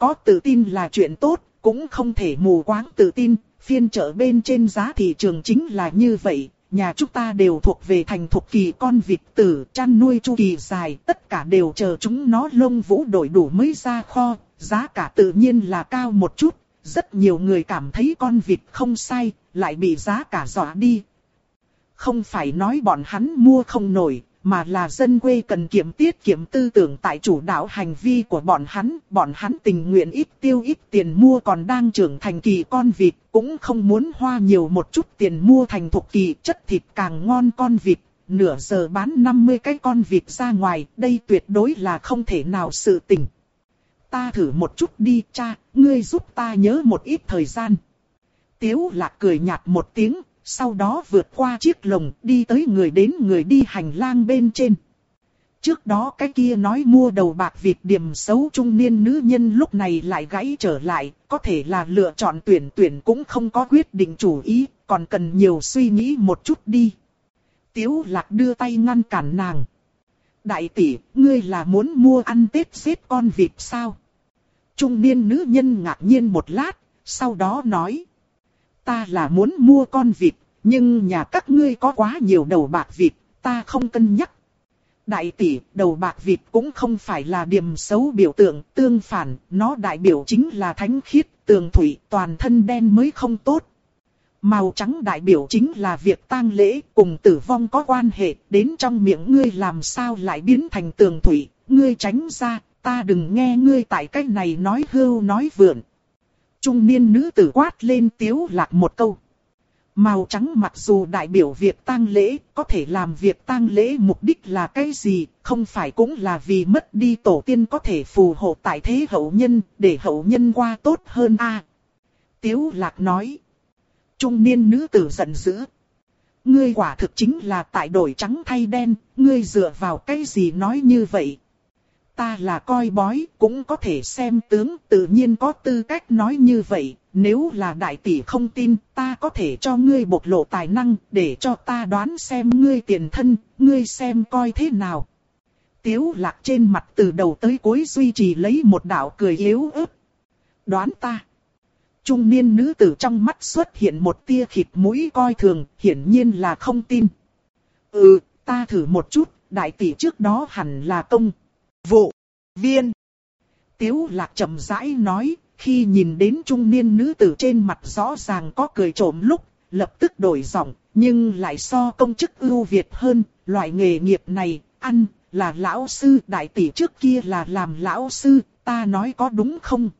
Có tự tin là chuyện tốt, cũng không thể mù quáng tự tin, phiên chợ bên trên giá thị trường chính là như vậy. Nhà chúng ta đều thuộc về thành thuộc kỳ con vịt tử, chăn nuôi chu kỳ dài, tất cả đều chờ chúng nó lông vũ đổi đủ mới ra kho, giá cả tự nhiên là cao một chút. Rất nhiều người cảm thấy con vịt không sai, lại bị giá cả dọa đi. Không phải nói bọn hắn mua không nổi, mà là dân quê cần kiểm tiết kiệm tư tưởng tại chủ đạo hành vi của bọn hắn, bọn hắn tình nguyện ít tiêu ít tiền mua còn đang trưởng thành kỳ con vịt, cũng không muốn hoa nhiều một chút tiền mua thành thuộc kỳ chất thịt càng ngon con vịt, nửa giờ bán 50 cái con vịt ra ngoài, đây tuyệt đối là không thể nào sự tình. Ta thử một chút đi cha, ngươi giúp ta nhớ một ít thời gian. Tiếu lạc cười nhạt một tiếng, sau đó vượt qua chiếc lồng đi tới người đến người đi hành lang bên trên. Trước đó cái kia nói mua đầu bạc vịt điểm xấu trung niên nữ nhân lúc này lại gãy trở lại, có thể là lựa chọn tuyển tuyển cũng không có quyết định chủ ý, còn cần nhiều suy nghĩ một chút đi. Tiếu lạc đưa tay ngăn cản nàng. Đại tỷ, ngươi là muốn mua ăn tết giết con vịt sao? Trung niên nữ nhân ngạc nhiên một lát, sau đó nói ta là muốn mua con vịt, nhưng nhà các ngươi có quá nhiều đầu bạc vịt, ta không cân nhắc. Đại tỷ, đầu bạc vịt cũng không phải là điểm xấu biểu tượng, tương phản, nó đại biểu chính là thánh khiết, tường thủy, toàn thân đen mới không tốt. Màu trắng đại biểu chính là việc tang lễ, cùng tử vong có quan hệ, đến trong miệng ngươi làm sao lại biến thành tường thủy, ngươi tránh ra, ta đừng nghe ngươi tại cách này nói hưu nói vượn. Trung niên nữ tử quát lên tiếu lạc một câu. Màu trắng mặc dù đại biểu việc tang lễ, có thể làm việc tang lễ mục đích là cái gì, không phải cũng là vì mất đi tổ tiên có thể phù hộ tại thế hậu nhân, để hậu nhân qua tốt hơn a. Tiếu lạc nói. Trung niên nữ tử giận dữ. Ngươi quả thực chính là tại đổi trắng thay đen, ngươi dựa vào cái gì nói như vậy, ta là coi bói, cũng có thể xem tướng, tự nhiên có tư cách nói như vậy. Nếu là đại tỷ không tin, ta có thể cho ngươi bộc lộ tài năng, để cho ta đoán xem ngươi tiền thân, ngươi xem coi thế nào. Tiếu lạc trên mặt từ đầu tới cuối duy trì lấy một đạo cười yếu ớt. Đoán ta. Trung niên nữ tử trong mắt xuất hiện một tia khịt mũi coi thường, hiển nhiên là không tin. Ừ, ta thử một chút, đại tỷ trước đó hẳn là công vụ, viên. Tiếu lạc chậm rãi nói, khi nhìn đến trung niên nữ tử trên mặt rõ ràng có cười trộm lúc, lập tức đổi giọng, nhưng lại so công chức ưu việt hơn, loại nghề nghiệp này, ăn, là lão sư đại tỷ trước kia là làm lão sư, ta nói có đúng không?